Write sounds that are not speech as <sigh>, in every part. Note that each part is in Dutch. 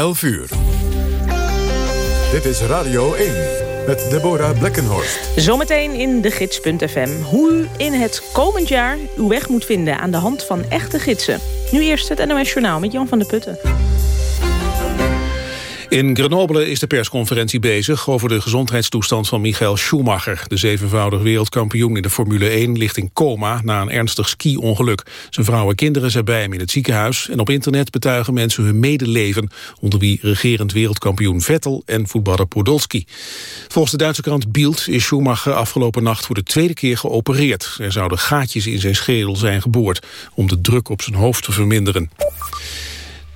11 uur. Dit is Radio 1 met Deborah Blekkenhorst. Zometeen in de gids.fm. Hoe u in het komend jaar uw weg moet vinden aan de hand van echte gidsen. Nu eerst het NOS Journaal met Jan van der Putten. In Grenoble is de persconferentie bezig over de gezondheidstoestand van Michael Schumacher. De zevenvoudig wereldkampioen in de Formule 1 ligt in coma na een ernstig ski-ongeluk. Zijn vrouw en kinderen zijn bij hem in het ziekenhuis en op internet betuigen mensen hun medeleven, onder wie regerend wereldkampioen Vettel en voetballer Podolski. Volgens de Duitse krant Bild is Schumacher afgelopen nacht voor de tweede keer geopereerd. Er zouden gaatjes in zijn schedel zijn geboord om de druk op zijn hoofd te verminderen.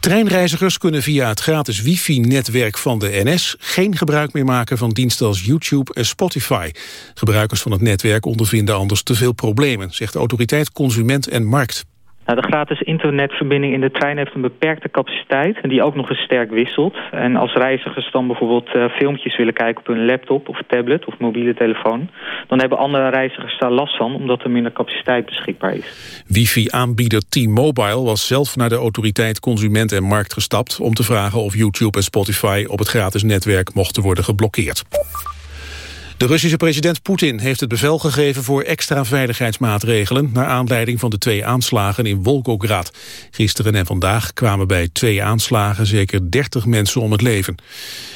Treinreizigers kunnen via het gratis wifi-netwerk van de NS... geen gebruik meer maken van diensten als YouTube en Spotify. Gebruikers van het netwerk ondervinden anders te veel problemen... zegt de autoriteit Consument en Markt. Nou, de gratis internetverbinding in de trein heeft een beperkte capaciteit... en die ook nog eens sterk wisselt. En als reizigers dan bijvoorbeeld uh, filmpjes willen kijken op hun laptop of tablet of mobiele telefoon... dan hebben andere reizigers daar last van omdat er minder capaciteit beschikbaar is. Wifi-aanbieder T-Mobile was zelf naar de autoriteit Consument en Markt gestapt... om te vragen of YouTube en Spotify op het gratis netwerk mochten worden geblokkeerd. De Russische president Poetin heeft het bevel gegeven voor extra veiligheidsmaatregelen naar aanleiding van de twee aanslagen in Volgograd. Gisteren en vandaag kwamen bij twee aanslagen zeker 30 mensen om het leven.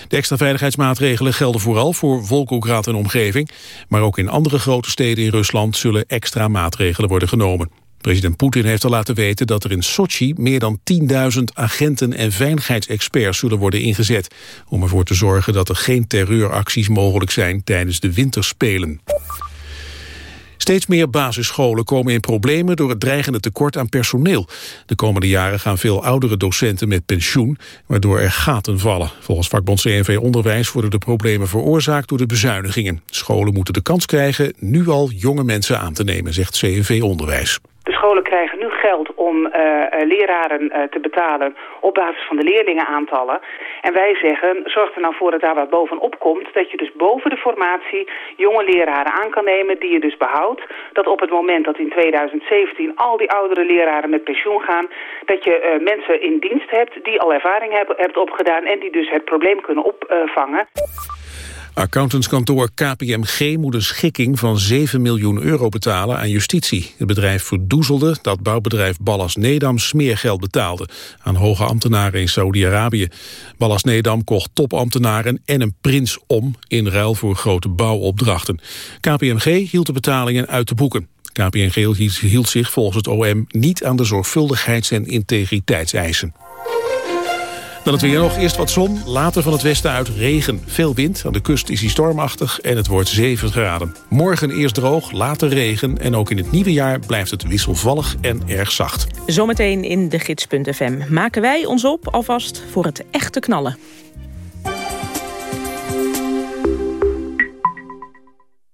De extra veiligheidsmaatregelen gelden vooral voor Volgograd en omgeving, maar ook in andere grote steden in Rusland zullen extra maatregelen worden genomen. President Poetin heeft al laten weten dat er in Sochi meer dan 10.000 agenten en veiligheidsexperts zullen worden ingezet. Om ervoor te zorgen dat er geen terreuracties mogelijk zijn tijdens de winterspelen. Steeds meer basisscholen komen in problemen door het dreigende tekort aan personeel. De komende jaren gaan veel oudere docenten met pensioen, waardoor er gaten vallen. Volgens vakbond CNV Onderwijs worden de problemen veroorzaakt door de bezuinigingen. Scholen moeten de kans krijgen nu al jonge mensen aan te nemen, zegt CNV Onderwijs. De scholen krijgen nu geld om uh, leraren uh, te betalen op basis van de leerlingenaantallen. En wij zeggen, zorg er nou voor dat daar wat bovenop komt. Dat je dus boven de formatie jonge leraren aan kan nemen die je dus behoudt. Dat op het moment dat in 2017 al die oudere leraren met pensioen gaan... dat je mensen in dienst hebt die al ervaring hebben, hebt opgedaan... en die dus het probleem kunnen opvangen. Accountantskantoor KPMG moet een schikking van 7 miljoen euro betalen aan justitie. Het bedrijf verdoezelde dat bouwbedrijf Ballas Nedam smeergeld betaalde aan hoge ambtenaren in Saudi-Arabië. Ballas Nedam kocht topambtenaren en een prins om in ruil voor grote bouwopdrachten. KPMG hield de betalingen uit de boeken. KPMG hield zich volgens het OM niet aan de zorgvuldigheids- en integriteitseisen. Dan het weer nog. Eerst wat zon, later van het westen uit regen. Veel wind, aan de kust is hij stormachtig en het wordt 7 graden. Morgen eerst droog, later regen en ook in het nieuwe jaar blijft het wisselvallig en erg zacht. Zometeen in de gids.fm maken wij ons op alvast voor het echte knallen.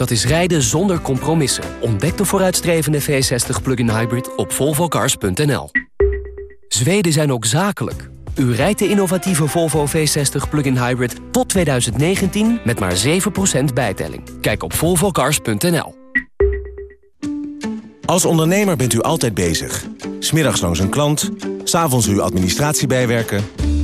Dat is rijden zonder compromissen. Ontdek de vooruitstrevende V60 Plug-in Hybrid op volvocars.nl. Zweden zijn ook zakelijk. U rijdt de innovatieve Volvo V60 plug-in hybrid tot 2019 met maar 7% bijtelling. Kijk op volvocars.nl. Als ondernemer bent u altijd bezig. Smiddags langs een klant, s'avonds uw administratie bijwerken.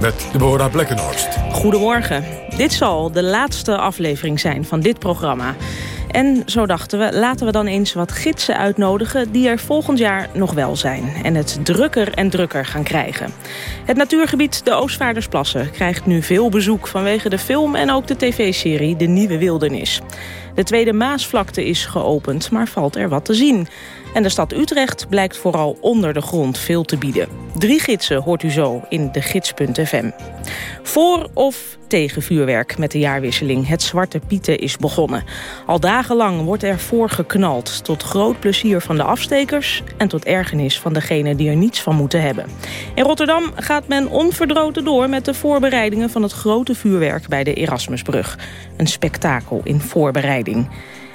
Met Deborah Blekkenhorst. Goedemorgen. Dit zal de laatste aflevering zijn van dit programma. En zo dachten we, laten we dan eens wat gidsen uitnodigen... die er volgend jaar nog wel zijn. En het drukker en drukker gaan krijgen. Het natuurgebied de Oostvaardersplassen krijgt nu veel bezoek... vanwege de film en ook de tv-serie De Nieuwe Wildernis. De tweede Maasvlakte is geopend, maar valt er wat te zien. En de stad Utrecht blijkt vooral onder de grond veel te bieden. Drie gidsen hoort u zo in de gids.fm. Voor of tegen vuurwerk met de jaarwisseling. Het Zwarte Pieten is begonnen. Al dagenlang wordt er voor geknald. Tot groot plezier van de afstekers en tot ergernis van degenen die er niets van moeten hebben. In Rotterdam gaat men onverdroten door met de voorbereidingen van het grote vuurwerk bij de Erasmusbrug. Een spektakel in voorbereiding.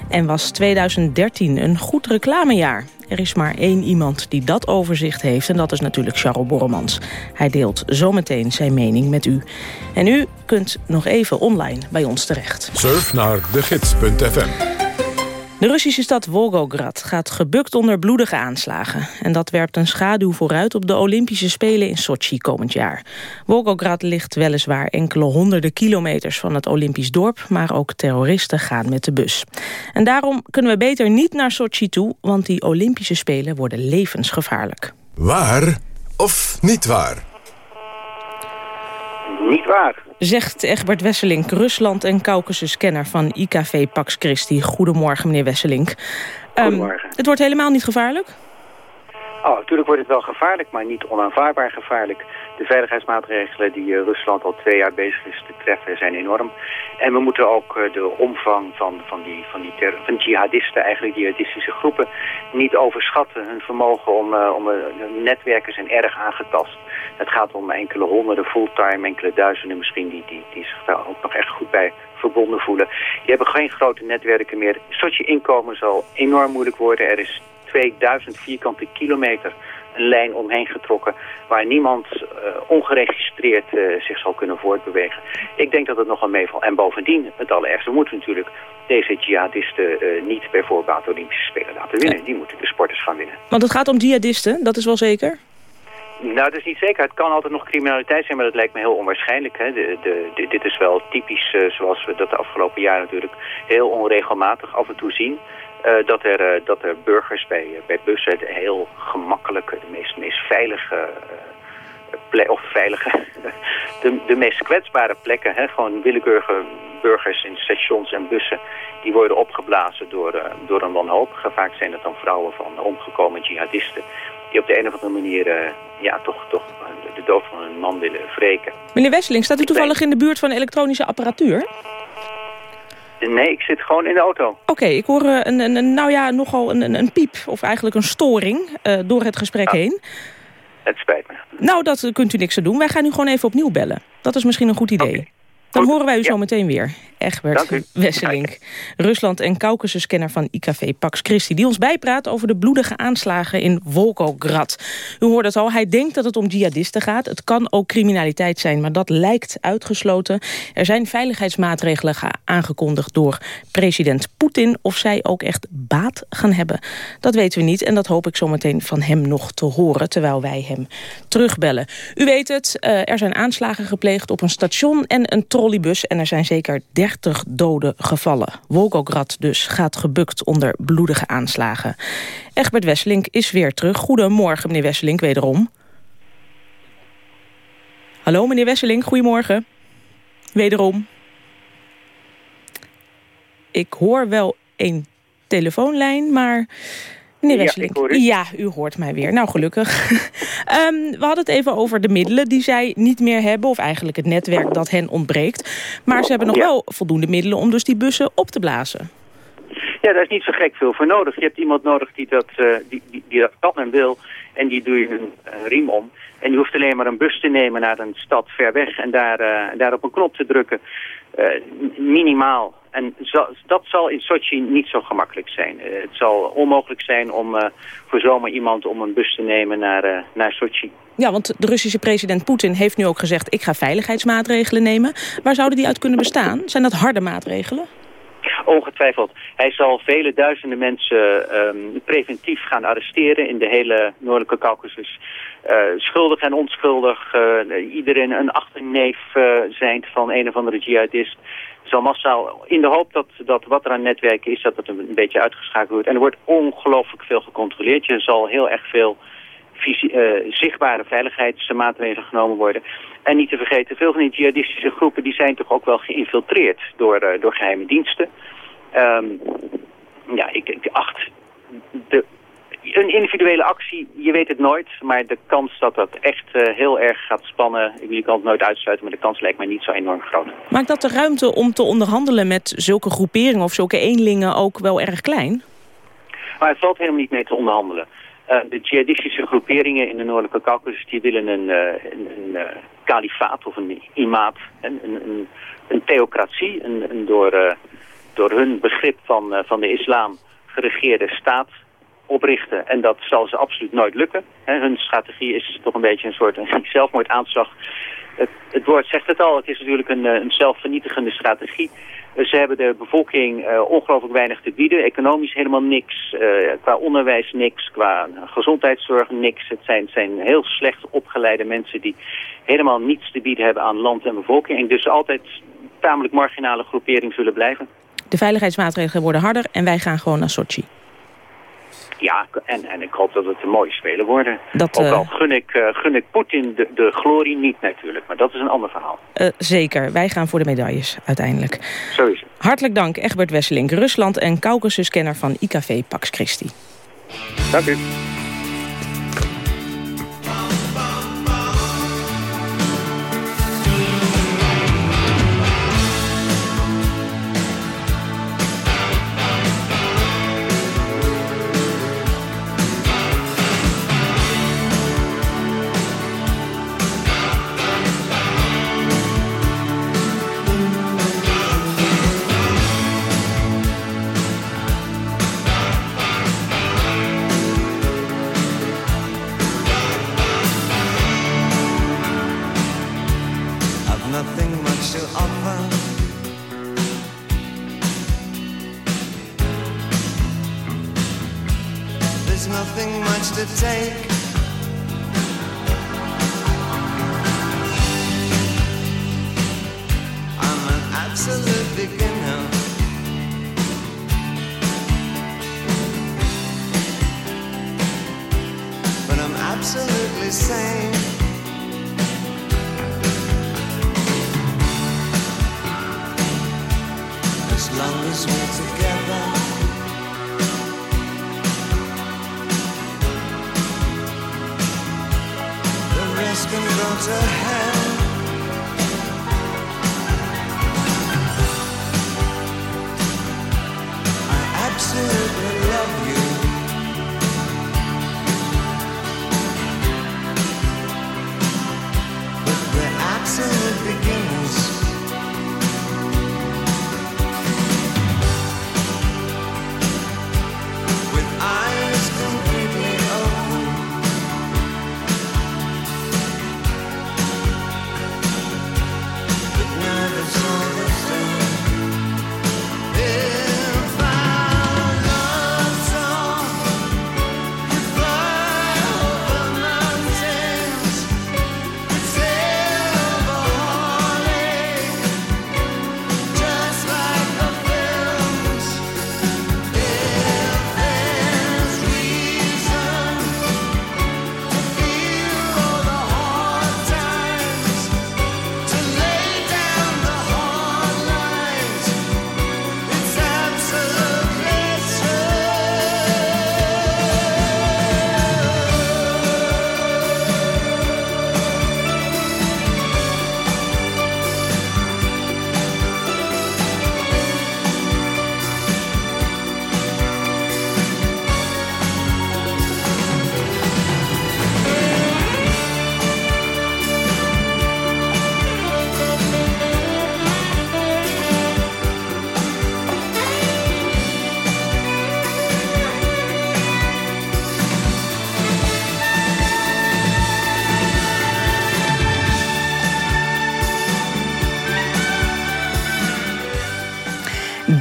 En was 2013 een goed reclamejaar? Er is maar één iemand die dat overzicht heeft en dat is natuurlijk Charles Borremans. Hij deelt zometeen zijn mening met u. En u kunt nog even online bij ons terecht. Surf naar degids.fm de Russische stad Volgograd gaat gebukt onder bloedige aanslagen. En dat werpt een schaduw vooruit op de Olympische Spelen in Sochi komend jaar. Volgograd ligt weliswaar enkele honderden kilometers van het Olympisch dorp... maar ook terroristen gaan met de bus. En daarom kunnen we beter niet naar Sochi toe... want die Olympische Spelen worden levensgevaarlijk. Waar of niet waar? Niet waar zegt Egbert Wesselink, Rusland- en Caucasus-kenner van IKV Pax Christi. Goedemorgen, meneer Wesselink. Ehm, Goedemorgen. het wordt helemaal niet gevaarlijk? Oh, natuurlijk wordt het wel gevaarlijk, maar niet onaanvaardbaar gevaarlijk. De veiligheidsmaatregelen die uh, Rusland al twee jaar bezig is te treffen zijn enorm. En we moeten ook uh, de omvang van, van die, van die van jihadisten, eigenlijk jihadistische groepen, niet overschatten. Hun vermogen om, uh, om netwerken zijn erg aangetast. Het gaat om enkele honderden fulltime, enkele duizenden misschien, die, die, die zich daar ook nog echt goed bij verbonden voelen. Die hebben geen grote netwerken meer. Sochi inkomen zal enorm moeilijk worden. Er is 2000 vierkante kilometer een lijn omheen getrokken waar niemand uh, ongeregistreerd uh, zich zal kunnen voortbewegen. Ik denk dat het nogal meevalt. En bovendien, het allerergste, we moeten natuurlijk deze jihadisten uh, niet bij voorbaat Olympische Spelen laten winnen. Die moeten de sporters gaan winnen. Want het gaat om jihadisten, dat is wel zeker? Nou, dat is niet zeker. Het kan altijd nog criminaliteit zijn, maar dat lijkt me heel onwaarschijnlijk. Hè. De, de, dit is wel typisch zoals we dat de afgelopen jaren natuurlijk heel onregelmatig af en toe zien. Uh, dat, er, uh, dat er burgers bij, uh, bij bussen heel gemakkelijk, de meest, meest veilige plek, of veilige, <laughs> de, de meest kwetsbare plekken, hè, gewoon willekeurige burgers in stations en bussen, die worden opgeblazen door, door een wanhopige. Vaak zijn het dan vrouwen van omgekomen jihadisten, die op de een of andere manier ja, toch, toch de dood van een man willen wreken. Meneer Wesseling, staat u toevallig in de buurt van elektronische apparatuur? Nee, ik zit gewoon in de auto. Oké, ik hoor uh, een, een, nou ja, nogal een, een, piep, of eigenlijk een storing uh, door het gesprek oh. heen. Het spijt me. Nou, dat kunt u niks aan doen. Wij gaan u gewoon even opnieuw bellen. Dat is misschien een goed idee. Okay. Dan horen wij u zo meteen weer. Egbert Wesselink, Rusland- en Caucasus-kenner van IKV Pax Christi... die ons bijpraat over de bloedige aanslagen in Volgograd. U hoort het al, hij denkt dat het om jihadisten gaat. Het kan ook criminaliteit zijn, maar dat lijkt uitgesloten. Er zijn veiligheidsmaatregelen ge- aangekondigd door president Poetin. Of zij ook echt baat gaan hebben, dat weten we niet. En dat hoop ik zo meteen van hem nog te horen... terwijl wij hem terugbellen. U weet het, eh, er zijn aanslagen gepleegd op een station en een trolleybus... en er zijn zeker 30 doden gevallen. Volgograd dus gaat gebukt onder bloedige aanslagen. Egbert Wesselink is weer terug. Goedemorgen, meneer Wesselink, wederom. Hallo, meneer Wesselink, goedemorgen. Wederom. Ik hoor wel een telefoonlijn, maar... Meneer Ja, u. ja, u hoort mij weer. Nou, gelukkig. <laughs> Ehm, we hadden het even over de middelen die zij niet meer hebben... of eigenlijk het netwerk dat hen ontbreekt. Maar ze hebben nog Ja. wel voldoende middelen om dus die bussen op te blazen. Ja, daar is niet zo gek veel voor nodig. Je hebt iemand nodig die dat, eh, die, die, die dat kan en wil. En die doe je een, een riem om. En je hoeft alleen maar een bus te nemen naar een stad ver weg. En daar, eh, daar op een knop te drukken. Eh, minimaal. En dat zal in Sochi niet zo gemakkelijk zijn. Eh, het zal onmogelijk zijn om eh, voor zomaar iemand om een bus te nemen naar, eh, naar Sochi. Ja, want de Russische president Poetin heeft nu ook gezegd... ik ga veiligheidsmaatregelen nemen. Waar zouden die uit kunnen bestaan? Zijn dat harde maatregelen? Ongetwijfeld. Hij zal vele duizenden mensen ehm, preventief gaan arresteren in de hele Noordelijke Caucasus. Uh, schuldig en onschuldig, uh, iedereen een achterneef uh, zijn van een of andere jihadist. Zal massaal, in de hoop dat, dat wat er aan netwerken is, dat het een beetje uitgeschakeld wordt. En er wordt ongelooflijk veel gecontroleerd. Je zal heel erg veel zichtbare veiligheidsmaatregelen genomen worden. En niet te vergeten, veel van die jihadistische groepen die zijn toch ook wel geïnfiltreerd door, door geheime diensten. Um, ja, ik, ik acht de een individuele actie, je weet het nooit. Maar de kans dat dat echt uh, heel erg gaat spannen... ik kan het nooit uitsluiten, maar de kans lijkt mij niet zo enorm groot. Maakt dat de ruimte om te onderhandelen met zulke groeperingen... of zulke eenlingen ook wel erg klein? Maar het valt helemaal niet mee te onderhandelen. Uh, de jihadistische groeperingen in de Noordelijke Caucasus... die willen een, uh, een, een kalifaat of een imaat, een, een, een theocratie... een, door, door hun begrip van, van de islam geregeerde staat oprichten. En dat zal ze absoluut nooit lukken. hun strategie is toch een beetje een soort <laughs> zelfmoordaanslag. Het, het woord zegt het al, het is natuurlijk een, eh, een zelfvernietigende strategie. Eh, ze hebben de bevolking uh, ongelooflijk weinig te bieden. Economisch helemaal niks. Uh, qua onderwijs niks. Qua gezondheidszorg niks. Het zijn, zijn heel slecht opgeleide mensen die helemaal niets te bieden hebben aan land en bevolking. En dus altijd tamelijk marginale groepering zullen blijven. De veiligheidsmaatregelen worden harder en wij gaan gewoon naar Sochi. Ja, en, en ik hoop dat het een mooie spelen worden. Dat, Ook al gun ik, uh, gun ik Poetin de, de glorie niet natuurlijk, maar dat is een ander verhaal. Uh, zeker, wij gaan voor de medailles uiteindelijk. Zo is het. Hartelijk dank, Egbert Wesseling, Rusland en Caucasus-kenner van IKV Pax Christi. Dank u.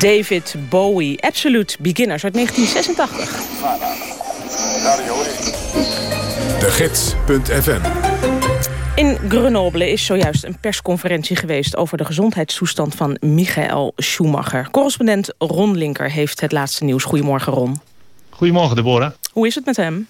David Bowie, Absolute Beginners uit 1986. De Gids.fm in Grenoble is zojuist een persconferentie geweest... over de gezondheidstoestand van Michael Schumacher. Correspondent Ron Linker heeft het laatste nieuws. Goedemorgen, Ron. Goedemorgen, Deborah. Hoe is het met hem?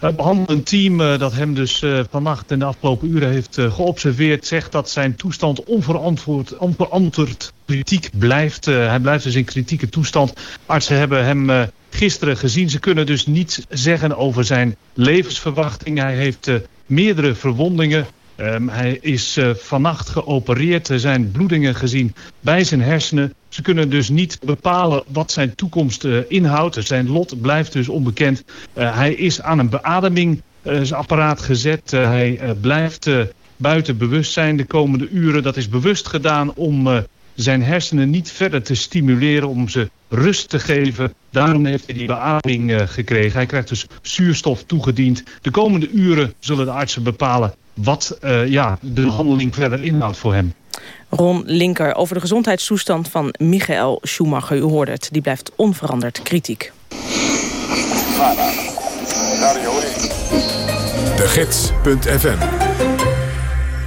Het behandelend team uh, dat hem dus uh, vannacht en de afgelopen uren heeft geobserveerd... zegt dat zijn toestand onverantwoord, onverantwoord kritiek blijft. hij blijft dus in kritieke toestand. Artsen hebben hem gisteren gezien. Ze kunnen dus niets zeggen over zijn levensverwachting. Hij heeft meerdere verwondingen. Um, hij is vannacht geopereerd. Er zijn bloedingen gezien bij zijn hersenen. Ze kunnen dus niet bepalen wat zijn toekomst uh, inhoudt. Zijn lot blijft dus onbekend. Uh, hij is aan een beademingsapparaat gezet. hij blijft buiten bewustzijn de komende uren. Dat is bewust gedaan om zijn hersenen niet verder te stimuleren om ze rust te geven. Daarom heeft hij die beademing gekregen. Hij krijgt dus zuurstof toegediend. De komende uren zullen de artsen bepalen wat ja, de behandeling verder inhoudt voor hem. Ron Linker over de gezondheidstoestand van Michael Schumacher. U hoorde het, die blijft onveranderd kritiek.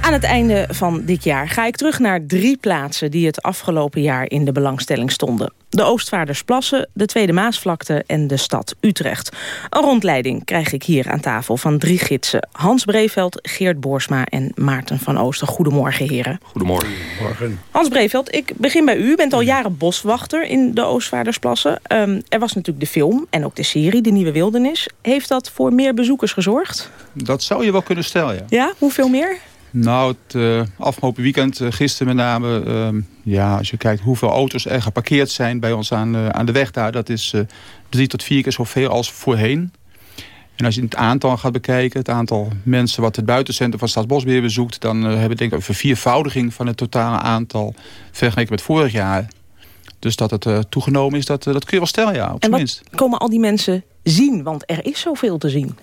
Aan het einde van dit jaar ga ik terug naar drie plaatsen... die het afgelopen jaar in de belangstelling stonden. De Oostvaardersplassen, de Tweede Maasvlakte en de stad Utrecht. Een rondleiding krijg ik hier aan tafel van drie gidsen. Hans Breveld, Geert Boersma en Maarten van Oosten. Goedemorgen, heren. Goedemorgen. Morgen. Hans Breveld, ik begin bij u. U bent al jaren boswachter in de Oostvaardersplassen. Um, er was natuurlijk de film en ook de serie, De Nieuwe Wildernis. Heeft dat voor meer bezoekers gezorgd? Dat zou je wel kunnen stellen, ja. Ja, hoeveel meer? Nou, het uh, afgelopen weekend, uh, gisteren met name... Uh, ja, als je kijkt hoeveel auto's er geparkeerd zijn bij ons aan, aan de weg daar... dat is drie tot vier keer zoveel als voorheen. En als je het aantal gaat bekijken... het aantal mensen wat het buitencentrum van Staatsbosbeheer bezoekt... dan hebben we denk ik een verviervoudiging van het totale aantal... vergeleken met vorig jaar. Dus dat het toegenomen is, dat, dat kun je wel stellen, ja, op en wat komen al die mensen zien? Want er is zoveel te zien.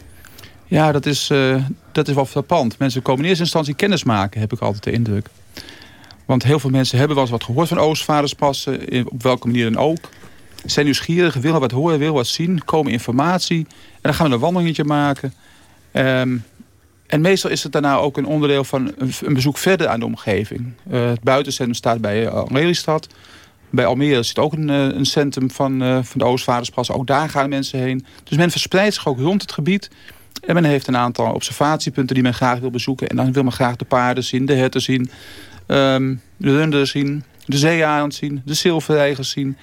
Ja, dat is, uh, dat is wel frappant. Mensen komen in eerste instantie kennis maken, heb ik altijd de indruk. Want heel veel mensen hebben wel eens wat gehoord van Oostvaarderspassen, op welke manier dan ook. Zijn nieuwsgierig, willen wat horen, willen wat zien, komen informatie. En dan gaan we een wandelingetje maken. Um, en meestal is het daarna ook een onderdeel van een, bezoek verder aan de omgeving. Uh, het buitencentrum staat bij uh, Lelystad. Bij Almere zit ook een, een centrum van, van de Oostvaarderspassen. Ook daar gaan mensen heen. Dus men verspreidt zich ook rond het gebied. En men heeft een aantal observatiepunten die men graag wil bezoeken. En dan wil men graag de paarden zien, de herten zien, um, de runderen zien, de zeearend zien, de zilverreigers zien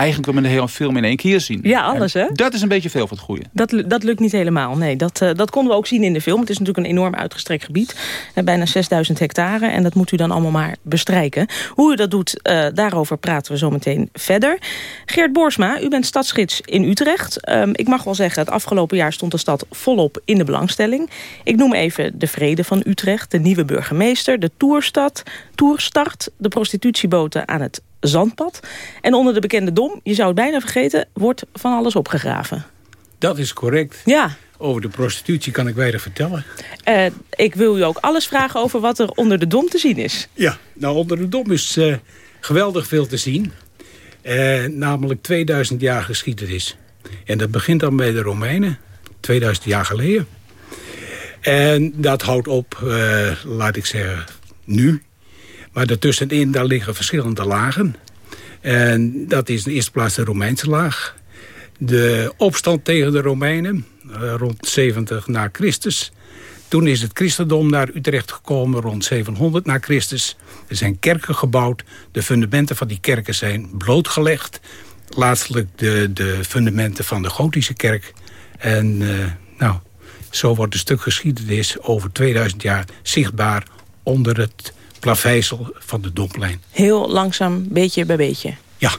eigenlijk wil men de hele film in één keer zien. Ja, alles hè? Dat is een beetje veel voor het goede. Dat, dat lukt niet helemaal, nee. Dat, uh, dat konden we ook zien in de film. Het is natuurlijk een enorm uitgestrekt gebied. Uh, bijna 6000 hectare. En dat moet u dan allemaal maar bestrijken. Hoe u dat doet, uh, daarover praten we zo meteen verder. Geert Boersma, u bent stadsgids in Utrecht. Um, ik mag wel zeggen, het afgelopen jaar stond de stad volop in de belangstelling. Ik noem even de vrede van Utrecht, de nieuwe burgemeester... de toerstad, toerstart, de prostitutieboten aan het zandpad. En onder de bekende dom, je zou het bijna vergeten, wordt van alles opgegraven. Dat is correct. Ja. Over de prostitutie kan ik weinig vertellen. Uh, ik wil u ook alles vragen over wat er onder de dom te zien is. Ja, nou onder de dom is uh, geweldig veel te zien. Uh, namelijk 2000 jaar geschiedenis. En dat begint dan bij de Romeinen. 2000 jaar geleden. En dat houdt op, laat ik zeggen, nu maar daartussenin daar liggen verschillende lagen. En dat is in de eerste plaats de Romeinse laag. De opstand tegen de Romeinen, eh, rond 70 na Christus. Toen is het christendom naar Utrecht gekomen rond 700 na Christus. Er zijn kerken gebouwd. De fundamenten van die kerken zijn blootgelegd. Laatstelijk de, de fundamenten van de gotische kerk. En uh, nou, zo wordt een stuk geschiedenis over 2000 jaar zichtbaar onder het plaveisel van de Domplein. Heel langzaam, beetje bij beetje. Ja.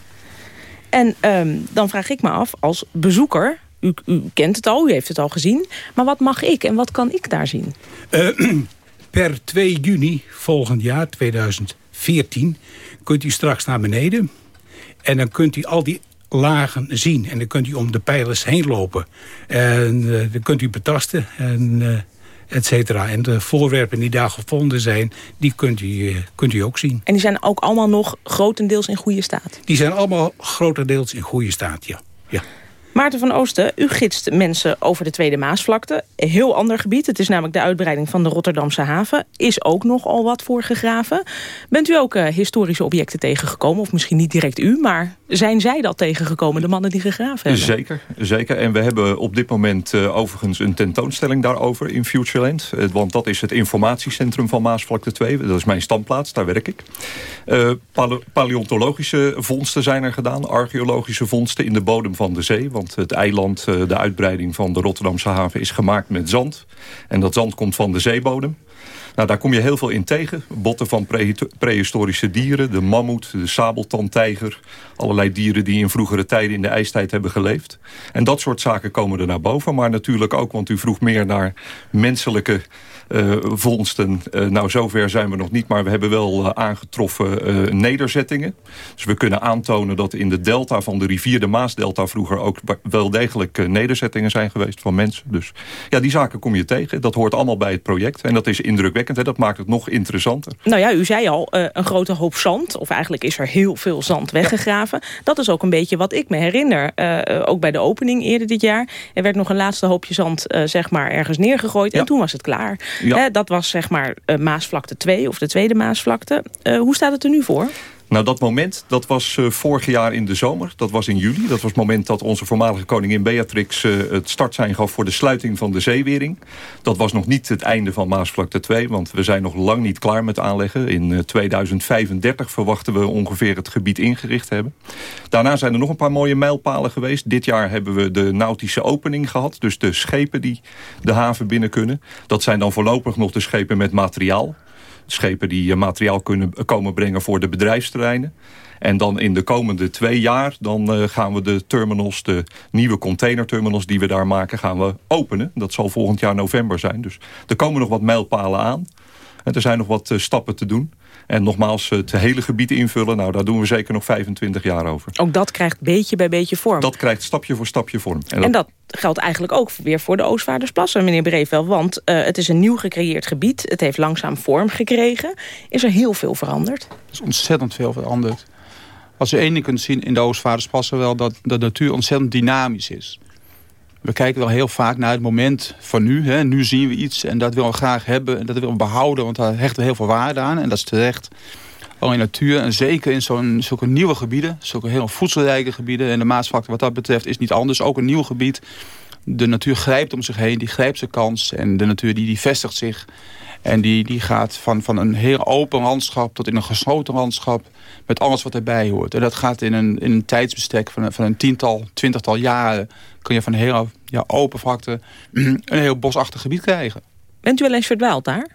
En um, dan vraag ik me af, als bezoeker... U, u, kent het al, u heeft het al gezien. Maar wat mag ik en wat kan ik daar zien? Uh, <clears throat> per 2 juni volgend jaar, 2014... kunt u straks naar beneden. En dan kunt u al die lagen zien. En dan kunt u om de pijlers heen lopen. En uh, dan kunt u betasten. En... Uh, et cetera. En de voorwerpen die daar gevonden zijn, die kunt u, kunt u ook zien. En die zijn ook allemaal nog grotendeels in goede staat? Die zijn allemaal grotendeels in goede staat, ja. ja. Maarten van Oosten, u gidst mensen over de Tweede Maasvlakte. Een heel ander gebied. Het is namelijk de uitbreiding van de Rotterdamse haven. Is ook nogal wat voor gegraven. Bent u ook uh, historische objecten tegengekomen? Of misschien niet direct u, maar zijn zij dat tegengekomen, de mannen die gegraven hebben? Zeker, zeker. En we hebben op dit moment uh, overigens een tentoonstelling daarover in Futureland. Uh, want dat is het informatiecentrum van Maasvlakte 2. Dat is mijn standplaats, daar werk ik. Pale paleontologische vondsten zijn er gedaan. Archeologische vondsten in de bodem van de zee want het eiland, eh, de uitbreiding van de Rotterdamse haven... is gemaakt met zand. En dat zand komt van de zeebodem. Nou, daar kom je heel veel in tegen. Botten van prehistorische dieren, de mammoet, de sabeltandtijger. Allerlei dieren die in vroegere tijden in de ijstijd hebben geleefd. En dat soort zaken komen er naar boven. Maar natuurlijk ook, want u vroeg meer naar menselijke vondsten. Uh, nou, zover zijn we nog niet, maar we hebben wel uh, aangetroffen nederzettingen. Dus we kunnen aantonen dat in de delta van de rivier, de Maasdelta... vroeger ook wel degelijk nederzettingen zijn geweest van mensen. Dus ja, die zaken kom je tegen. Dat hoort allemaal bij het project. En dat is indrukwekkend, hè? dat maakt het nog interessanter. Nou ja, u zei al, een grote hoop zand. Of eigenlijk is er heel veel zand weggegraven. Ja. Dat is ook een beetje wat ik me herinner. ook bij de opening eerder dit jaar. Er werd nog een laatste hoopje zand zeg maar ergens neergegooid. Ja. En toen was het klaar. Ja. dat was zeg maar uh, Maasvlakte 2 of de tweede Maasvlakte. Uh, hoe staat het er nu voor? Nou, dat moment, dat was uh, vorig jaar in de zomer. Dat was in juli. Dat was het moment dat onze voormalige koningin Beatrix... Uh, het startsein gaf voor de sluiting van de zeewering. Dat was nog niet het einde van Maasvlakte 2... want we zijn nog lang niet klaar met aanleggen. In uh, 2035 verwachten we ongeveer het gebied ingericht hebben. Daarna zijn er nog een paar mooie mijlpalen geweest. Dit jaar hebben we de nautische opening gehad. Dus de schepen die de haven binnen kunnen. Dat zijn dan voorlopig nog de schepen met materiaal schepen die materiaal kunnen komen brengen voor de bedrijfsterreinen. En dan in de komende twee jaar dan uh, gaan we de terminals, de nieuwe containerterminals die we daar maken, gaan we openen. Dat zal volgend jaar november zijn. Dus er komen nog wat mijlpalen aan. En er zijn nog wat stappen te doen. En nogmaals, het hele gebied invullen, nou daar doen we zeker nog 25 jaar over. Ook dat krijgt beetje bij beetje vorm. Dat krijgt stapje voor stapje vorm. En dat, en dat geldt eigenlijk ook weer voor de Oostvaardersplassen, meneer Brevel. Want uh, het is een nieuw gecreëerd gebied. Het heeft langzaam vorm gekregen. Is er heel veel veranderd? Er is ontzettend veel veranderd. Als u één ding kunt zien in de Oostvaardersplassen wel... dat de natuur ontzettend dynamisch is. We kijken wel heel vaak naar het moment van nu. Hè. Nu zien we iets en dat willen we graag hebben. En dat willen we behouden, want daar hechten we heel veel waarde aan. En dat is terecht. Al in natuur en zeker in zo'n zulke nieuwe gebieden. Zulke heel voedselrijke gebieden. En de Maasvlakte wat dat betreft is niet anders. Ook een nieuw gebied. De natuur grijpt om zich heen. Die grijpt zijn kans. En de natuur die, die vestigt zich. En die, die gaat van, van een heel open landschap tot in een gesloten landschap. Met alles wat erbij hoort. En dat gaat in een, in een tijdsbestek van, van een tiental, twintigtal jaren. Kun je van een heel ja, open vlakte een heel bosachtig gebied krijgen. Bent u wel eens verdwaald daar?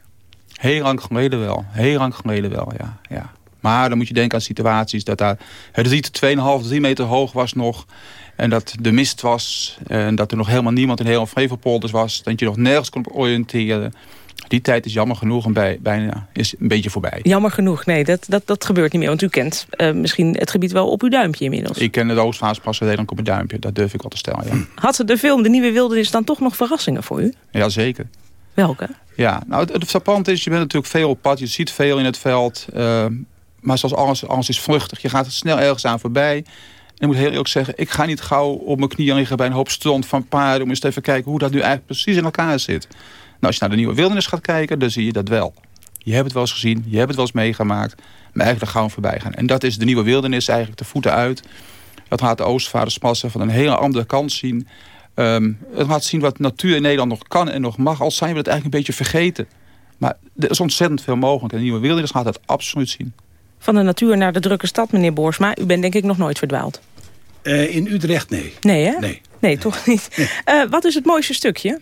Heel lang geleden wel. Heel lang geleden wel, ja. ja. Maar dan moet je denken aan situaties dat daar het riet 2,5, 3 meter hoog was nog. En dat de mist was. En dat er nog helemaal niemand in heel Flevopolders was. Dat je nog nergens kon oriënteren. Die tijd is jammer genoeg en bij, bijna is een beetje voorbij. Jammer genoeg, nee, dat, dat, dat gebeurt niet meer. Want u kent uh, misschien het gebied wel op uw duimpje inmiddels. Ik ken de Oostvaardersplassen redelijk op mijn duimpje. Dat durf ik wel te stellen, ja. Had de film De Nieuwe Wildernis dan toch nog verrassingen voor u? Jazeker. Welke? Ja, nou het, het frappant is, je bent natuurlijk veel op pad. Je ziet veel in het veld. Uh, maar zoals alles, alles is vluchtig. Je gaat snel ergens aan voorbij. Ik moet heel eerlijk zeggen, ik ga niet gauw op mijn knieën liggen bij een hoop stront van paarden... om eens even kijken hoe dat nu eigenlijk precies in elkaar zit. Nou, als je naar de nieuwe wildernis gaat kijken, dan zie je dat wel. Je hebt het wel eens gezien, je hebt het wel eens meegemaakt... maar eigenlijk gaan we voorbij gaan. En dat is de nieuwe wildernis eigenlijk de voeten uit. Dat gaat de Oostvaardersplassen van een hele andere kant zien. Um, het laat zien wat natuur in Nederland nog kan en nog mag... al zijn we het eigenlijk een beetje vergeten. Maar er is ontzettend veel mogelijk. En de nieuwe wildernis gaat dat absoluut zien. Van de natuur naar de drukke stad, meneer Boersma. U bent denk ik nog nooit verdwaald. Uh, in Utrecht, nee. Nee, hè? Nee. Nee, toch niet. Uh, <laughs> wat is het mooiste stukje?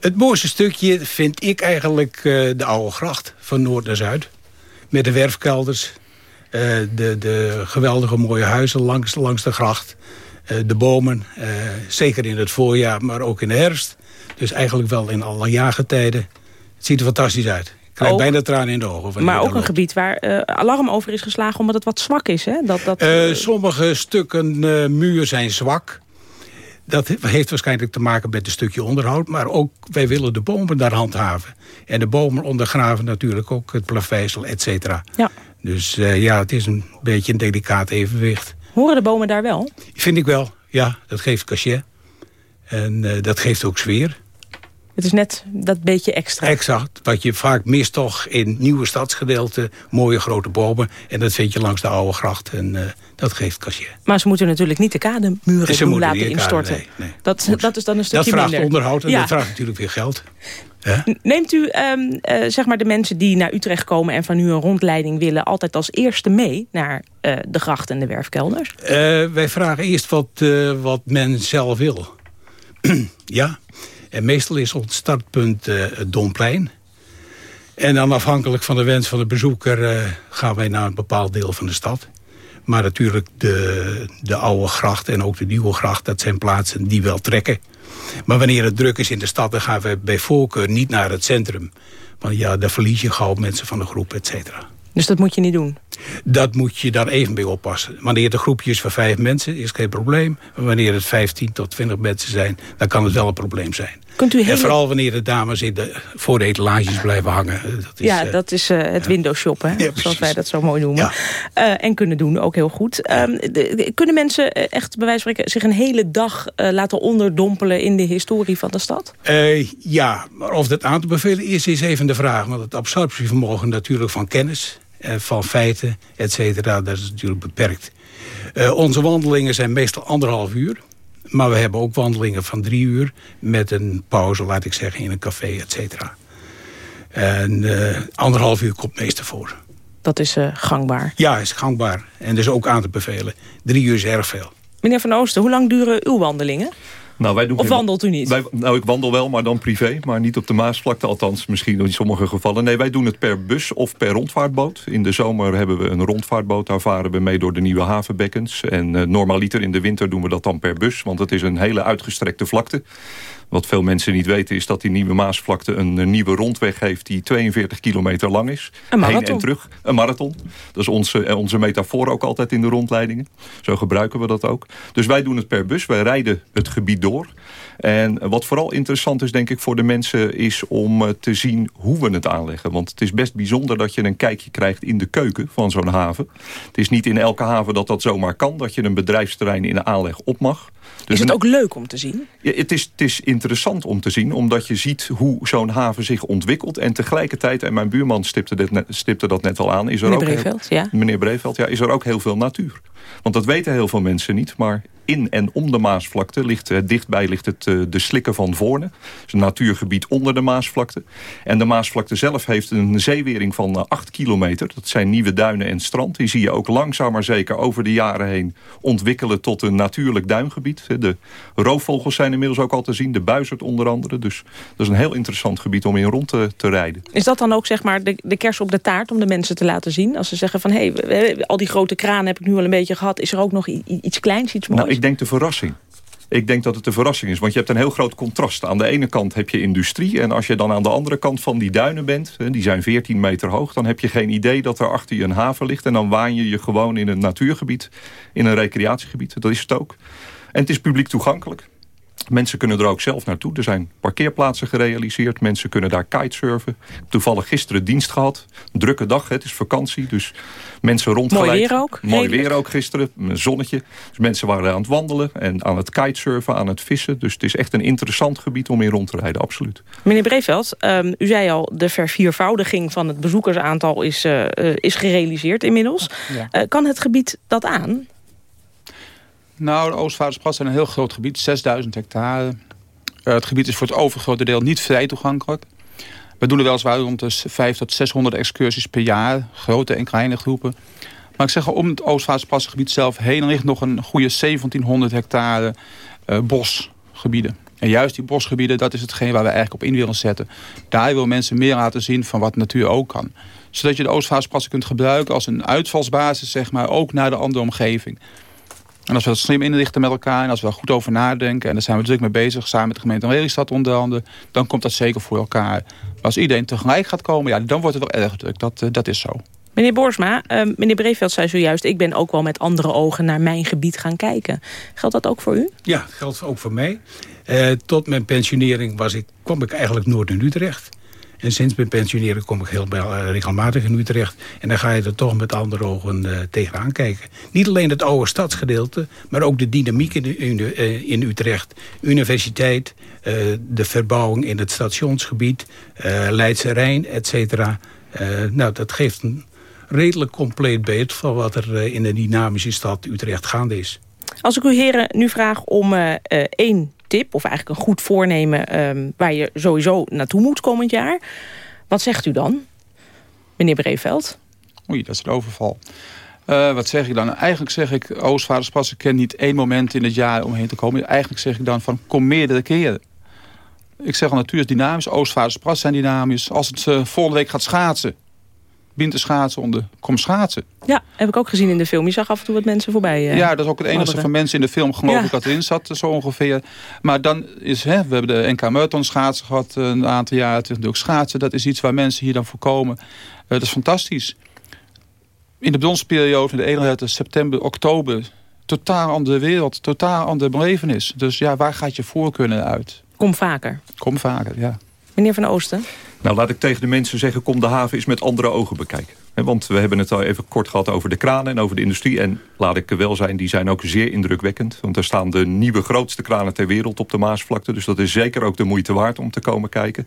Het mooiste stukje vind ik eigenlijk uh, de oude gracht van noord naar zuid. Met de werfkelders, de, de geweldige mooie huizen langs, langs de gracht. de bomen, zeker in het voorjaar, maar ook in de herfst. Dus eigenlijk wel in alle jaargetijden. Het ziet er fantastisch uit krijg bijna tranen in de ogen. Maar ook een gebied waar uh, alarm over is geslagen omdat het wat zwak is. Hè? Dat, dat, uh, sommige stukken uh, muur zijn zwak. dat heeft waarschijnlijk te maken met een stukje onderhoud. Maar ook, wij willen de bomen daar handhaven. En de bomen ondergraven natuurlijk ook het plaveisel, et cetera. Ja. Dus ja, het is een beetje een delicaat evenwicht. Horen de bomen daar wel? Vind ik wel, ja. Dat geeft cachet. En dat geeft ook sfeer. Het is net dat beetje extra. Exact. Wat je vaak mist toch in nieuwe stadsgedeelten. Mooie grote bomen. En dat vind je langs de oude gracht. En uh, dat geeft cachet. Maar ze moeten natuurlijk niet de kademuren doen laten instorten. Nee, nee. Dat, dat is dan een stukje Dat vraagt minder. onderhoud en ja. dat vraagt natuurlijk weer geld. Ja? Neemt u um, uh, zeg maar de mensen die naar Utrecht komen... en van u een rondleiding willen... altijd als eerste mee naar uh, de gracht en de werfkelders? Wij vragen eerst wat, wat men zelf wil. <clears throat> ja, en meestal is ons startpunt het Domplein. En dan afhankelijk van de wens van de bezoeker... gaan wij naar een bepaald deel van de stad. Maar natuurlijk de, de oude gracht en ook de nieuwe gracht... dat zijn plaatsen die wel trekken. Maar wanneer het druk is in de stad, dan gaan we bij voorkeur niet naar het centrum. Want ja, daar verlies je gauw mensen van de groep, et cetera. Dus dat moet je niet doen? Dat moet je daar even bij oppassen. Wanneer de groepje is van vijf mensen, is geen probleem. Maar wanneer het 15 tot 20 mensen zijn, dan kan het wel een probleem zijn. Kunt u hele... En vooral wanneer de dames in de, voor de etalages blijven hangen. Dat is, ja, uh, dat is uh, het window shoppen, ja, zoals wij dat zo mooi noemen. Ja. Uh, en kunnen doen, ook heel goed. De, de, kunnen mensen echt, bij wijze van spreken, zich een hele dag laten onderdompelen... in de historie van de stad? ja, maar of dat aan te bevelen is, is even de vraag. Want het absorptievermogen natuurlijk van kennis... van feiten, et cetera, dat is natuurlijk beperkt. onze wandelingen zijn meestal anderhalf uur... Maar we hebben ook wandelingen van drie uur... met een pauze, laat ik zeggen, in een café, et cetera. En uh, anderhalf uur komt meestal voor. Dat is uh, gangbaar? Ja, is gangbaar. En dus ook aan te bevelen. Drie uur is erg veel. Meneer Van Oosten, hoe lang duren uw wandelingen? Nou, wij doen of wandelt u niet? Wij, nou, ik wandel wel, maar dan privé. Maar niet op de Maasvlakte, althans misschien in sommige gevallen. Nee, wij doen het per bus of per rondvaartboot. In de zomer hebben we een rondvaartboot. Daar varen we mee door de nieuwe havenbekkens. En uh, normaliter in de winter doen we dat dan per bus. Want het is een hele uitgestrekte vlakte. Wat veel mensen niet weten is dat die nieuwe Maasvlakte een, een nieuwe rondweg heeft die 42 kilometer lang is. Een marathon. Heen en terug. Een marathon. Dat is onze, onze metafoor ook altijd in de rondleidingen. Zo gebruiken we dat ook. Dus wij doen het per bus. Wij rijden het gebied door. En wat vooral interessant is, denk ik, voor de mensen... is om te zien hoe we het aanleggen. Want het is best bijzonder dat je een kijkje krijgt in de keuken van zo'n haven. Het is niet in elke haven dat dat zomaar kan. Dat je een bedrijfsterrein in de aanleg op mag. Dus is het ook leuk om te zien? Ja, het, is, het is interessant om te zien, omdat je ziet hoe zo'n haven zich ontwikkelt. En tegelijkertijd, en mijn buurman stipte, dit net, stipte dat net al aan... Is er meneer Breveld, ja. Meneer Breveld, ja, is er ook heel veel natuur. Want dat weten heel veel mensen niet, maar in en om de Maasvlakte ligt, uh, dichtbij ligt het uh, de Slikken van Voorne. Dat is een natuurgebied onder de Maasvlakte. En de Maasvlakte zelf heeft een zeewering van uh, 8 kilometer. Dat zijn nieuwe duinen en strand. Die zie je ook langzaam maar zeker over de jaren heen ontwikkelen tot een natuurlijk duingebied. De roofvogels zijn inmiddels ook al te zien. De buizerd onder andere. Dus dat is een heel interessant gebied om in rond te, te rijden. Is dat dan ook zeg maar de, de kers op de taart om de mensen te laten zien? Als ze zeggen van hé, hey, al die grote kranen heb ik nu al een beetje gehad. Is er ook nog iets kleins, iets moois? Nou, ik denk de verrassing. Ik denk dat het een verrassing is, want je hebt een heel groot contrast. Aan de ene kant heb je industrie en als je dan aan de andere kant van die duinen bent... die zijn 14 meter hoog, dan heb je geen idee dat er achter je een haven ligt... en dan waan je je gewoon in een natuurgebied, in een recreatiegebied. Dat is het ook. En het is publiek toegankelijk. Mensen kunnen er ook zelf naartoe. Er zijn parkeerplaatsen gerealiseerd. Mensen kunnen daar kitesurfen. Toevallig gisteren dienst gehad. Een drukke dag, het is vakantie. Dus mensen rondgeleid. Mooi weer ook. Mooi weer ook gisteren. Een zonnetje. Dus mensen waren aan het wandelen en aan het kitesurfen, aan het vissen. Dus het is echt een interessant gebied om in rond te rijden, absoluut. Meneer Breveld, um, u zei al, de verviervoudiging van het bezoekersaantal is, uh, uh, is gerealiseerd inmiddels. Ja. Uh, kan het gebied dat aan? Nou, de Oostvaardersplassen zijn een heel groot gebied, 6000 hectare. Uh, het gebied is voor het overgrote deel niet vrij toegankelijk. We doen er weliswaar rond de 500 tot 600 excursies per jaar, grote en kleine groepen. Maar ik zeg om het Oostvaardersplassengebied zelf heen ligt nog een goede 1700 hectare uh, bosgebieden. En juist die bosgebieden, dat is hetgeen waar we eigenlijk op in willen zetten. Daar willen mensen meer laten zien van wat natuur ook kan. Zodat je de Oostvaardersplassen kunt gebruiken als een uitvalsbasis, zeg maar, ook naar de andere omgeving. En als we dat slim inrichten met elkaar en als we daar goed over nadenken... en daar zijn we druk mee bezig, samen met de gemeente Lelystad onder andere... dan komt dat zeker voor elkaar. Maar als iedereen tegelijk gaat komen, ja, dan wordt het wel erg druk. Dat, uh, dat is zo. Meneer Borsma, uh, meneer Breveld zei zojuist... ik ben ook wel met andere ogen naar mijn gebied gaan kijken. Geldt dat ook voor u? Ja, geldt ook voor mij. Uh, tot mijn pensionering was ik, kwam ik eigenlijk nooit in Utrecht. En sinds mijn pensionering kom ik heel uh, regelmatig in Utrecht. En dan ga je er toch met andere ogen uh, tegenaan kijken. Niet alleen het oude stadsgedeelte, maar ook de dynamiek in, in, in Utrecht. Universiteit, de verbouwing in het stationsgebied, Leidse Rijn, et cetera. nou, dat geeft een redelijk compleet beeld van wat er in de dynamische stad Utrecht gaande is. Als ik u heren nu vraag om uh, één tip, of eigenlijk een goed voornemen... Um, waar je sowieso naartoe moet komend jaar. Wat zegt u dan, meneer Breveld? Oei, dat is een overval. Uh, wat zeg ik dan? Eigenlijk zeg ik, Oostvaardersplassen ken niet één moment in het jaar om heen te komen. Eigenlijk zeg ik dan van, kom meerdere keren. Ik zeg al, natuur is dynamisch, Oostvaardersplassen zijn dynamisch. Als het uh, volgende week gaat schaatsen, schaatsen onder kom schaatsen. Ja, heb ik ook gezien in de film. Je zag af en toe wat mensen voorbij. Uh, ja, dat is ook het enige van mensen in de film geloof ja. ik dat erin zat, zo ongeveer. Maar dan is, hè, we hebben de NK Marathon schaatsen gehad eh, een aantal jaar. Het is natuurlijk schaatsen, dat is iets waar mensen hier dan voor komen. Uh, dat is fantastisch. In de bronsperiode, de ene september, oktober, totaal andere wereld, totaal andere belevenis. Dus ja, waar gaat je voor kunnen uit? Kom vaker. Kom vaker, ja. Meneer Van Oosten? Nou, laat ik tegen de mensen zeggen, kom de haven eens met andere ogen bekijken. Want we hebben het al even kort gehad over de kranen en over de industrie. En laat ik er wel zijn, die zijn ook zeer indrukwekkend. Want er staan de nieuwe grootste kranen ter wereld op de Maasvlakte. Dus dat is zeker ook de moeite waard om te komen kijken.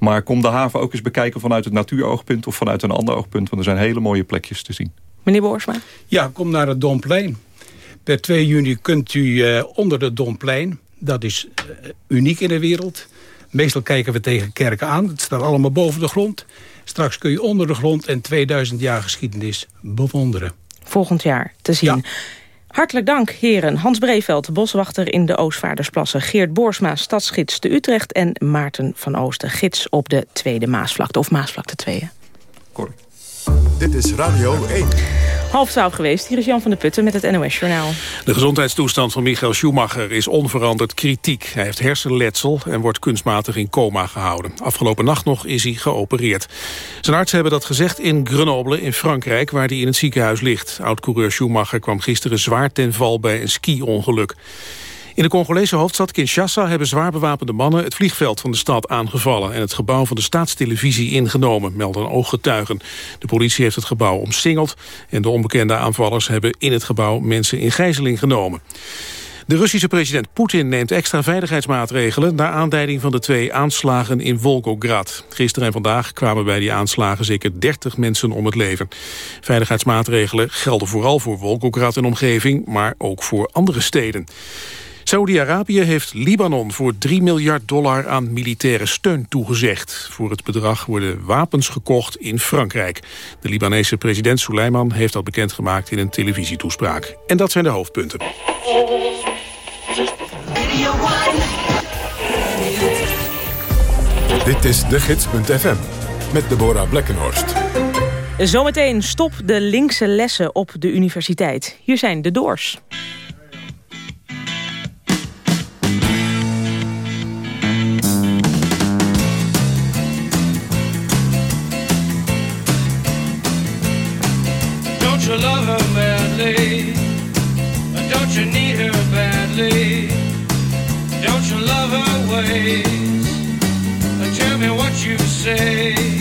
Maar kom de haven ook eens bekijken vanuit het natuuroogpunt... of vanuit een ander oogpunt, want er zijn hele mooie plekjes te zien. Meneer Boersma? Ja, kom naar het Domplein. Per 2 juni kunt u uh, onder het Domplein... dat is uh, uniek in de wereld Meestal kijken we tegen kerken aan. Het staat allemaal boven de grond. Straks kun je onder de grond en 2000 jaar geschiedenis bewonderen. Volgend jaar te zien. Hartelijk dank, heren. Hans Breeveld, boswachter in de Oostvaardersplassen. Geert Boersma, stadsgids te Utrecht. En Maarten van Oosten, gids op de Tweede Maasvlakte. Of Maasvlakte 2. Correct. Dit is Radio 1. Half geweest. Hier is Jan van der Putten met het NOS-journaal. De gezondheidstoestand van Michael Schumacher is onveranderd kritiek. Hij heeft hersenletsel en wordt kunstmatig in coma gehouden. Afgelopen nacht nog is hij geopereerd. Zijn artsen hebben dat gezegd in Grenoble in Frankrijk... waar hij in het ziekenhuis ligt. Oud-coureur Schumacher kwam gisteren zwaar ten val bij een ski-ongeluk. In de Congolese hoofdstad Kinshasa hebben zwaar bewapende mannen het vliegveld van de stad aangevallen en het gebouw van de staatstelevisie ingenomen, melden ooggetuigen. De politie heeft het gebouw omsingeld en de onbekende aanvallers hebben in het gebouw mensen in gijzeling genomen. De Russische president Poetin neemt extra veiligheidsmaatregelen... naar aanleiding van de twee aanslagen in Volgograd. Gisteren en vandaag kwamen bij die aanslagen zeker 30 mensen om het leven. Veiligheidsmaatregelen gelden vooral voor Volgograd en omgeving... maar ook voor andere steden. Saudi-Arabië heeft Libanon voor 3 miljard dollar aan militaire steun toegezegd. Voor het bedrag worden wapens gekocht in Frankrijk. De Libanese president Suleiman heeft dat bekendgemaakt in een televisietoespraak. En dat zijn de hoofdpunten. Dit is de gids.fm met Deborah Blekkenhorst. Zometeen stop de linkse lessen op de universiteit. Hier zijn de Doors. You love her madly? Don't you need her badly? Don't you love her ways? Tell me what you say.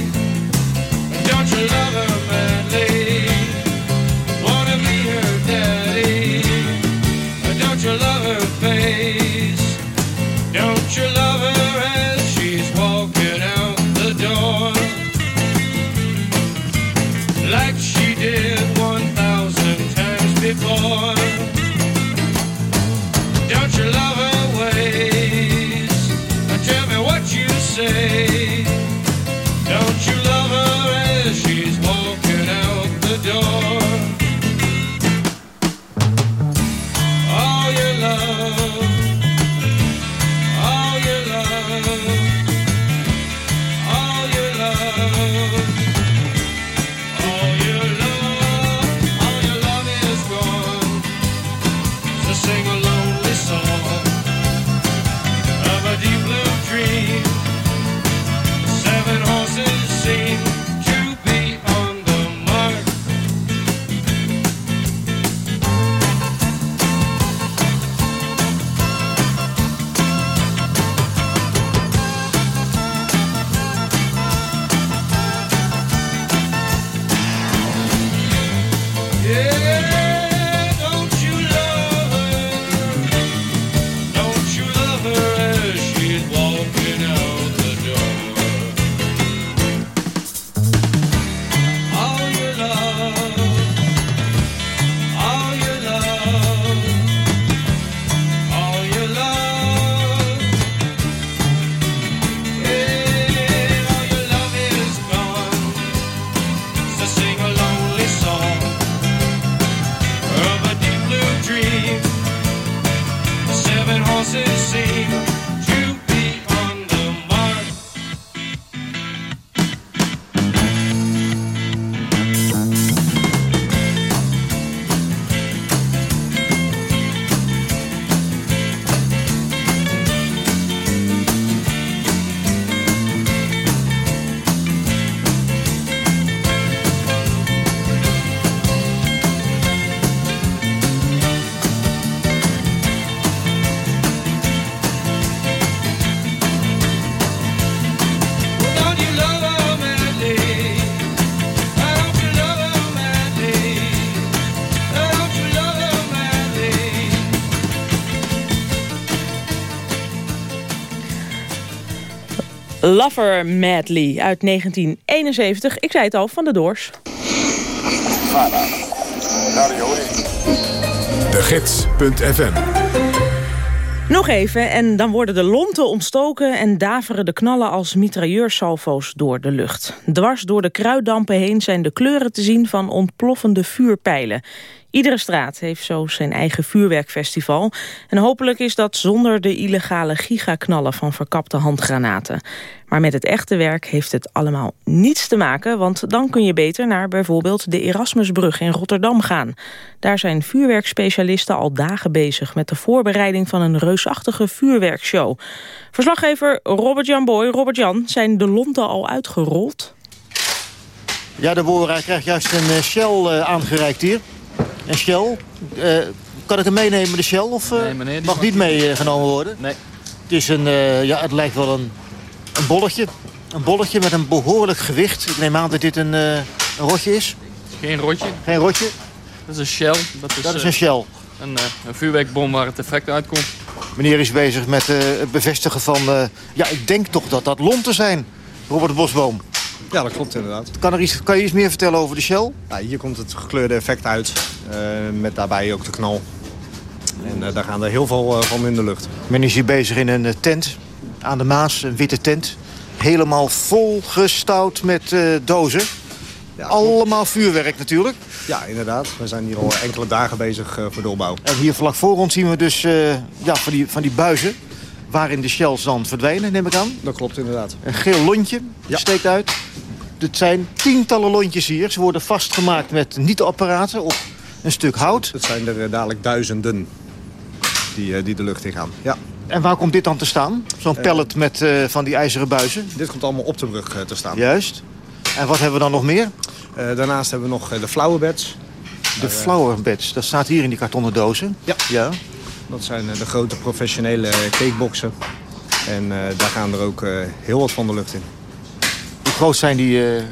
Lover Madly uit 1971. Ik zei het al, van de Doors. De Gids.fm Nog even, en dan worden de lonten ontstoken... en daveren de knallen als mitrailleursalvo's door de lucht. Dwars door de kruiddampen heen zijn de kleuren te zien... van ontploffende vuurpijlen. Iedere straat heeft zo zijn eigen vuurwerkfestival. En hopelijk is dat zonder de illegale gigaknallen van verkapte handgranaten. Maar met het echte werk heeft het allemaal niets te maken... want dan kun je beter naar bijvoorbeeld de Erasmusbrug in Rotterdam gaan. Daar zijn vuurwerkspecialisten al dagen bezig... met de voorbereiding van een reusachtige vuurwerkshow. Verslaggever Robert-Jan Boy. Robert-Jan, zijn de lonten al uitgerold? Ja, de boer krijgt juist een eh, shell eh, aangereikt hier. Een shell. Eh, kan ik hem meenemen, de shell? Of eh, Nee, meneer, mag niet meegenomen worden? Nee. Het, is een, eh, ja, het lijkt wel een, een bolletje. Een bolletje met een behoorlijk gewicht. Ik neem aan dat dit een, eh, een rotje is. Geen rotje. Geen rotje? Dat is een shell. Dat is, Dat is eh, een shell. Een, eh, een vuurwerkbom waar het effect uitkomt. Meneer is bezig met eh, het bevestigen van... eh, ja, ik denk toch dat dat lonten zijn, Robert Bosboom. Ja, dat klopt inderdaad. Kan, er iets, kan je iets meer vertellen over de shell? Ja, hier komt het gekleurde effect uit. eh, met daarbij ook de knal. En eh, daar gaan er heel veel eh, van in de lucht. Men is hier bezig in een tent aan de Maas, een witte tent. Helemaal volgestouwd met eh, dozen. Allemaal vuurwerk natuurlijk. Ja, inderdaad. We zijn hier al enkele dagen bezig voor de opbouw. En hier vlak voor ons zien we dus ja, van, die, van die buizen... waarin de shells dan verdwijnen, neem ik aan. Dat klopt inderdaad. Een geel lontje steekt uit. Het zijn tientallen lontjes hier. Ze worden vastgemaakt met niet-apparaten op een stuk hout. Het zijn er eh, dadelijk duizenden die, eh, die de lucht in gaan. Ja. En waar komt dit dan te staan? Zo'n Eh, pallet met van die ijzeren buizen? Dit komt allemaal op de brug te staan. Juist. En wat hebben we dan nog meer? Daarnaast hebben we nog de flower beds. De flower beds, dat staat hier in die kartonnen dozen. Ja. ja. Dat zijn de grote professionele cakeboxen. En daar gaan er ook heel wat van de lucht in. Groot zijn die eh,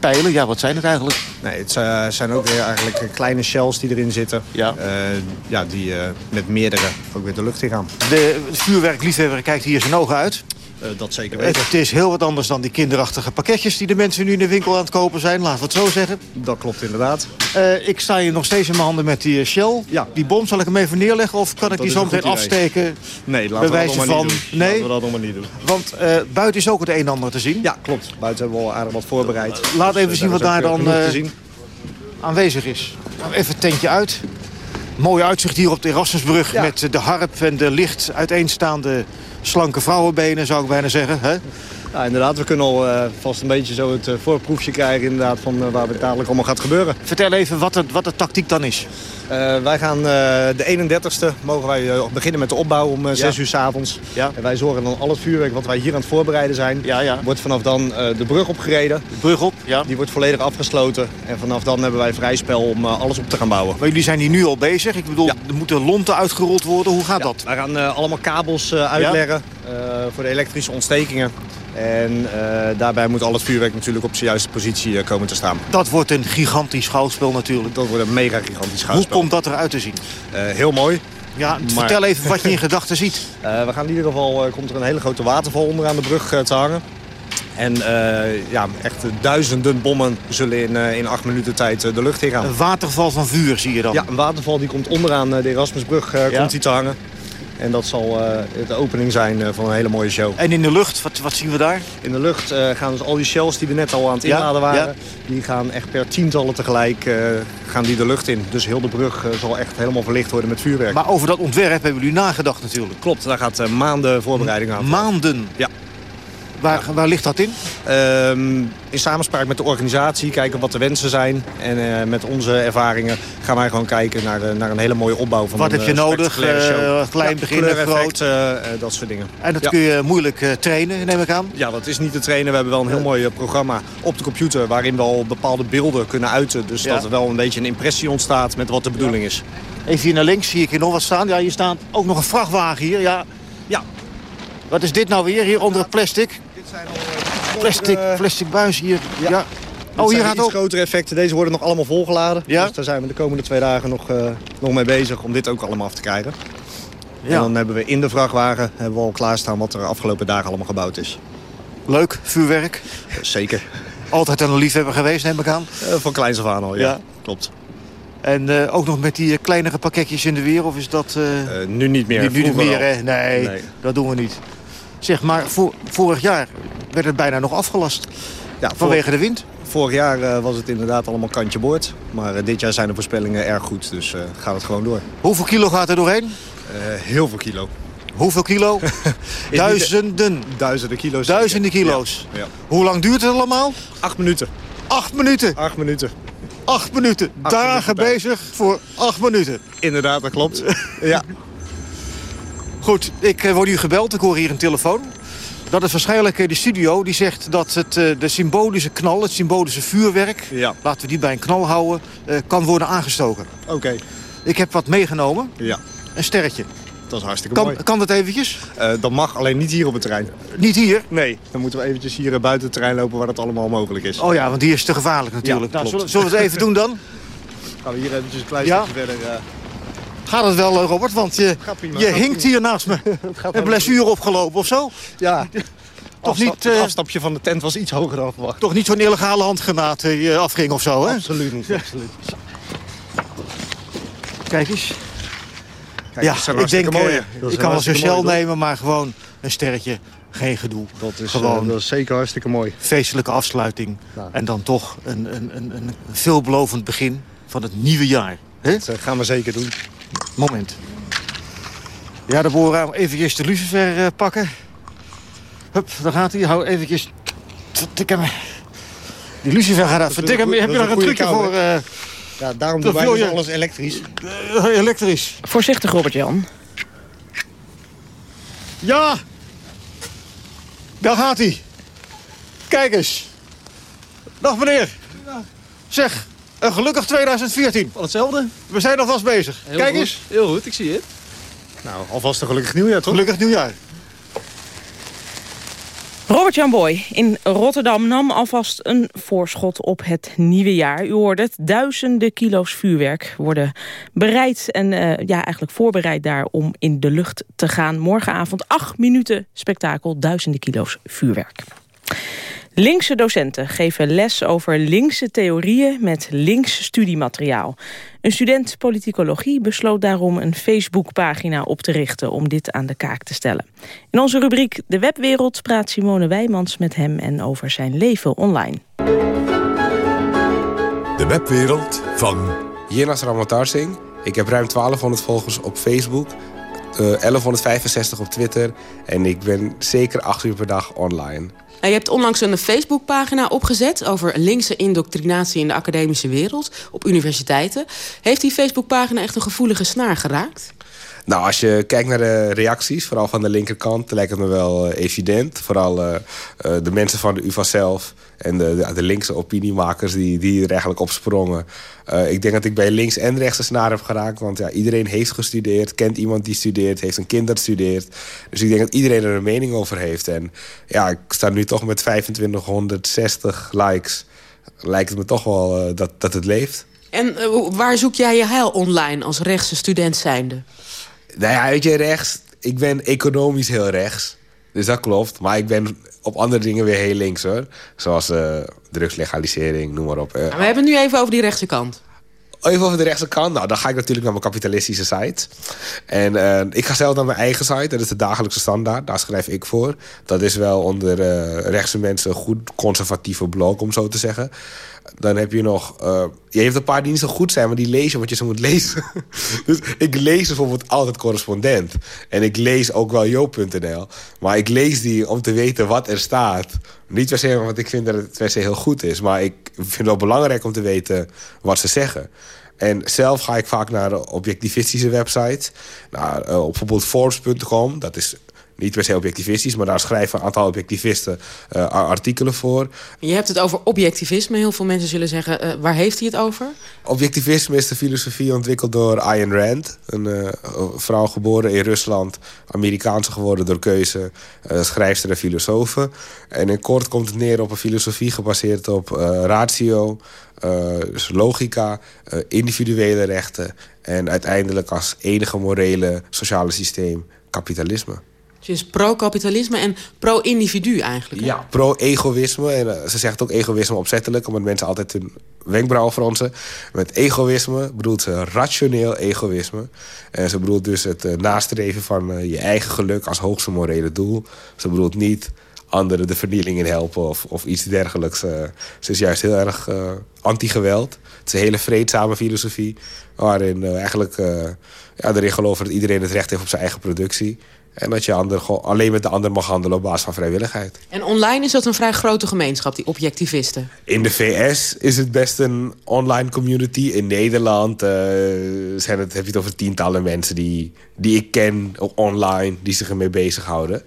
pijlen? Ja, wat zijn het eigenlijk? Nee, het eh, zijn ook weer eigenlijk eh, kleine shells die erin zitten. Ja. Ja, die eh, met meerdere ook weer de lucht in gaan. De vuurwerkliefhebber kijkt hier zijn ogen uit. Eh, dat zeker weten. Het is heel wat anders dan die kinderachtige pakketjes... die de mensen nu in de winkel aan het kopen zijn, laten we het zo zeggen. Dat klopt inderdaad. Eh, ik sta hier nog steeds in mijn handen met die eh, shell. Ja. Die bom, zal ik hem even neerleggen of kan ik die zo een meteen afsteken? Nee, laten we dat nog van... niet doen. Nee, Laten we dat nog maar niet doen. want buiten is ook het een en ander te zien. Ja, klopt. Buiten hebben we al aardig wat voorbereid. Laat Dus, even eh, zien wat daar dan aanwezig is. Nou, Even het tentje uit. Mooi uitzicht hier op de Erasmusbrug Ja. met de harp en de licht uiteenstaande slanke vrouwenbenen, zou ik bijna zeggen. Hè? Ja, inderdaad. We kunnen al eh, vast een beetje zo het eh, voorproefje krijgen inderdaad, van eh, waar het dadelijk allemaal gaat gebeuren. Vertel even wat de, wat de tactiek dan is. Wij gaan de 31ste mogen wij beginnen met de opbouw om eh, 6 uur s avonds. Ja. En wij zorgen dan al het vuurwerk wat wij hier aan het voorbereiden zijn. Ja, ja. Wordt vanaf dan de brug opgereden. De brug op, ja. Die wordt volledig afgesloten. En vanaf dan hebben wij vrij spel om alles op te gaan bouwen. Maar jullie zijn hier nu al bezig. Ik bedoel, Ja. er moeten lonten uitgerold worden. Hoe gaat dat? Wij gaan allemaal kabels uitleggen voor de elektrische ontstekingen. En eh, daarbij moet al het vuurwerk natuurlijk op zijn juiste positie eh, komen te staan. Dat wordt een gigantisch schouwspel natuurlijk. Dat wordt een mega gigantisch Hoe schouwspel. komt dat eruit te zien? Eh, heel mooi. Ja, Maar- vertel even wat je in gedachten ziet. <laughs> We gaan in ieder geval, komt er een hele grote waterval onderaan de brug te hangen. En ja, echt duizenden bommen zullen in, in acht minuten tijd de lucht ingaan. Een waterval van vuur zie je dan. Ja, een waterval die komt onderaan de Erasmusbrug Ja. komt die te hangen. En dat zal eh, de opening zijn eh, van een hele mooie show. En in de lucht, wat, wat zien we daar? In de lucht eh, gaan dus al die shells die we net al aan het inladen waren... ja. die gaan echt per tientallen tegelijk gaan die de lucht in. Dus heel de brug zal echt helemaal verlicht worden met vuurwerk. Maar over dat ontwerp hebben jullie nagedacht natuurlijk. Klopt, daar gaat maanden voorbereiding aan. Maanden? Ja. Waar, waar ligt dat in? Ehm, in samenspraak met de organisatie, kijken wat de wensen zijn. En eh, met onze ervaringen gaan wij gewoon kijken naar, naar een hele mooie opbouw van Wat een heb je eh, nodig? Eh, klein Ja, beginnen, eh, dat soort dingen. En dat kun je moeilijk trainen, neem ik aan. Ja, dat is niet te trainen. We hebben wel een heel mooi programma op de computer... waarin we al bepaalde beelden kunnen uiten. Dus dat er wel een beetje een impressie ontstaat met wat de bedoeling is. Even hier naar links zie ik hier nog wat staan. Ja, hier staat ook nog een vrachtwagen hier. Ja. Ja. Wat is dit nou weer, hier onder het plastic? Zijn Plastic, plastic buis hier. Ja. Oh, Oh, hier gaat ook. grotere effecten. Deze worden nog allemaal volgeladen. Ja? Dus daar zijn we de komende twee dagen nog, eh, nog mee bezig om dit ook allemaal af te krijgen. Ja. En dan hebben we in de vrachtwagen hebben we al klaarstaan wat er afgelopen dagen allemaal gebouwd is. Leuk, vuurwerk. Zeker. Altijd een liefhebber geweest, neem ik aan. Eh, van kleins af aan al, ja. Ja. Klopt. En eh, ook nog met die eh, kleinere pakketjes in de weer, of is dat... eh, Eh, nu niet meer. Nu, nu niet meer, hè? Nee, Nee. dat doen we niet. Zeg, maar voor, vorig jaar werd het bijna nog afgelast. Ja, vanwege de wind. Vorig jaar eh, was het inderdaad allemaal kantje boord. Maar eh, dit jaar zijn de voorspellingen erg goed, dus eh, gaat het gewoon door. Hoeveel kilo gaat er doorheen? Heel veel kilo. Hoeveel kilo? <laughs> Duizenden. Duizenden kilo's. Duizenden kilo's. Ja. Hoe lang duurt het allemaal? Acht minuten. Acht minuten. Acht minuten. Acht minuten. Acht Dagen minuten bezig voor acht minuten. Inderdaad, dat klopt. ja. Goed, ik eh, word nu gebeld. Ik hoor hier een telefoon. Dat is waarschijnlijk eh, de studio die zegt dat het, eh, de symbolische knal, het symbolische vuurwerk... Ja. laten we die bij een knal houden, kan worden aangestoken. Oké. Ik heb wat meegenomen. Ja. Een sterretje. Dat is hartstikke mooi. Kan, dat eventjes? Eh, dat mag alleen niet hier op het terrein. Niet hier? Nee, dan moeten we eventjes hier buiten het terrein lopen waar dat allemaal mogelijk is. Oh ja, want die is te gevaarlijk natuurlijk. Ja, nou, klopt. zullen, we het even doen dan? Gaan we hier eventjes een klein Ja. stukje verder. Gaat het wel, eh, Robert? Want je, je hinkt hier naast me. <laughs> Een blessure opgelopen of zo? Ja. <laughs> Toch Afstap- niet, eh, Het afstapje van de tent was iets hoger dan verwacht. Toch niet zo'n illegale handgranaat eh, je afging of zo, hè? Absoluut niet. <laughs> Absoluut. Kijk eens. Kijk, ja, ik denk, mooie. eh, is ik kan wel shell nemen, maar gewoon een sterretje. Geen gedoe. Dat is, Gewoon eh, dat is zeker hartstikke mooi. feestelijke afsluiting. Ja. En dan toch een, een, een, een veelbelovend begin van het nieuwe jaar. Hè? Dat eh, gaan we zeker doen. Moment. Ja, Deborah, eventjes de lucifer eh, pakken. Hup, daar gaat hij. Hou eventjes... Me. Die lucifer gaat uit. Vertikken me. dat Heb is je nog een trucje voor eh, Ja, daarom doen wij dus alles elektrisch. eh, elektrisch? Voorzichtig, Robert-Jan. Ja! Daar gaat hij. Kijk eens. Dag meneer. Zeg, een gelukkig 2014. Van hetzelfde. We zijn alvast bezig. Heel Kijk goed. eens. Heel goed, ik zie het. Nou, alvast een gelukkig nieuwjaar, toch? Gelukkig nieuwjaar. Robert-Jan Boy in Rotterdam nam alvast een voorschot op het nieuwe jaar. U hoorde het, duizenden kilo's vuurwerk worden bereid en eh, ja, eigenlijk voorbereid daar om in de lucht te gaan. Morgenavond acht minuten spektakel, duizenden kilo's vuurwerk. Linkse docenten geven les over linkse theorieën met links studiemateriaal. Een student politicologie besloot daarom een Facebookpagina op te richten om dit aan de kaak te stellen. In onze rubriek De Webwereld praat Simone Wijmans met hem en over zijn leven online. De webwereld van Jinas Ramatar Singh. Ik heb ruim 1200 volgers op Facebook. eh, 1165 op Twitter. En ik ben zeker 8 uur per dag online. Nou, je hebt onlangs een Facebookpagina opgezet over linkse indoctrinatie in de academische wereld op universiteiten. Heeft die Facebookpagina echt een gevoelige snaar geraakt? Nou, als je kijkt naar de reacties, vooral van de linkerkant... lijkt het me wel eh, evident. Vooral eh, eh, de mensen van de UvA zelf en de, de, de linkse opiniemakers... die, die er eigenlijk op sprongen. Ik denk dat ik bij links en rechts een snaar heb geraakt. Want ja, iedereen heeft gestudeerd, kent iemand die studeert... heeft een kind dat studeert. Dus ik denk dat iedereen er een mening over heeft. En ja, ik sta nu toch met 2560 likes. Lijkt het me toch wel dat, dat het leeft. En waar zoek jij je heil online als rechtse student zijnde? Nou ja, weet je, rechts. Ik ben economisch heel rechts. Dus dat klopt. Maar ik ben op andere dingen weer heel links hoor. Zoals eh, drugslegalisering, noem maar op. Eh, Nou, we hebben het nu even over die rechtse kant. Even over de rechtse kant. Nou, dan ga ik natuurlijk naar mijn kapitalistische site. En eh, ik ga zelf naar mijn eigen site. Dat is de dagelijkse standaard. Daar schrijf ik voor. Dat is wel onder eh, rechtse mensen een goed conservatieve blog, om zo te zeggen. Dan heb je nog... eh, je heeft een paar die niet zo goed zijn, maar die lees je wat je ze moet <laughs> lezen. dus ik lees bijvoorbeeld altijd correspondent. En ik lees ook wel joop.nl. Maar ik lees die om te weten wat er staat. Niet per se want ik vind dat het per se heel goed is. Maar ik vind het wel belangrijk om te weten wat ze zeggen. En zelf ga ik vaak naar de objectivistische websites. Nou, eh, op bijvoorbeeld Forbes.com. Dat is niet per se objectivistisch, maar daar schrijven een aantal objectivisten eh, artikelen voor. Je hebt het over objectivisme. Heel veel mensen zullen zeggen, eh, waar heeft hij het over? Objectivisme is de filosofie ontwikkeld door Ayn Rand. Een eh, vrouw geboren in Rusland, Amerikaanse geworden door keuze, schrijfster en filosofe. En in kort komt het neer op een filosofie gebaseerd op ratio, dus logica, individuele rechten en uiteindelijk als enige morele sociale systeem kapitalisme. Dus pro-kapitalisme en pro-individu eigenlijk. Ja, pro-egoïsme. En eh, ze zegt ook egoïsme opzettelijk, omdat mensen altijd hun wenkbrauwen fronsen. Met egoïsme bedoelt ze rationeel egoïsme. En ze bedoelt dus het eh, nastreven van eh, je eigen geluk als hoogste morele doel. Ze bedoelt niet anderen de vernieling in helpen of, of iets dergelijks. Ze is juist heel erg anti-geweld. Het is een hele vreedzame filosofie, waarin eigenlijk ja, erin geloven dat iedereen het recht heeft op zijn eigen productie. En dat je ander, alleen met de ander mag handelen op basis van vrijwilligheid. En online is dat een vrij grote gemeenschap, die objectivisten. In de VS is het best een online community. In Nederland eh, zijn het, heb je het over tientallen mensen die, die ik ken online, die zich ermee bezighouden.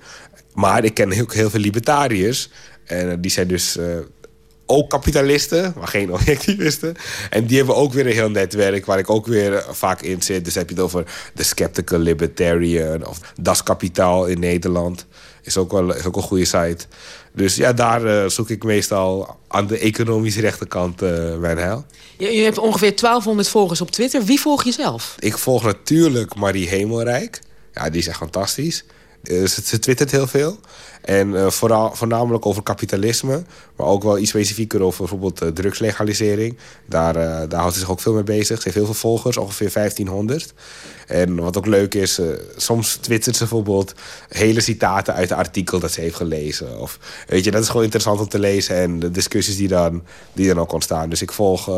Maar ik ken ook heel veel libertariërs. En eh, die zijn dus eh, ook kapitalisten, maar geen <laughs> objectivisten. En die hebben ook weer een heel netwerk waar ik ook weer eh, vaak in zit. Dus heb je het over de Skeptical Libertarian of Das Kapitaal in Nederland. Is ook wel is ook een goede site. Dus ja, daar eh, zoek ik meestal aan de economische rechterkant eh, mijn heil. Je, je hebt ongeveer 1200 volgers op Twitter. Wie volg je zelf? Ik volg natuurlijk Marie Hemelrijk. Ja, die is echt fantastisch. Eh, ze, twittert heel veel. En eh, vooral, voornamelijk over kapitalisme. Maar ook wel iets specifieker over bijvoorbeeld eh, drugslegalisering. Daar, daar houdt ze zich ook veel mee bezig. Ze heeft heel veel volgers, ongeveer 1500. En wat ook leuk is, soms twittert ze bijvoorbeeld hele citaten uit een artikel dat ze heeft gelezen. Of, weet je, dat is gewoon interessant om te lezen. En de discussies die dan, die dan ook ontstaan. Dus ik volg...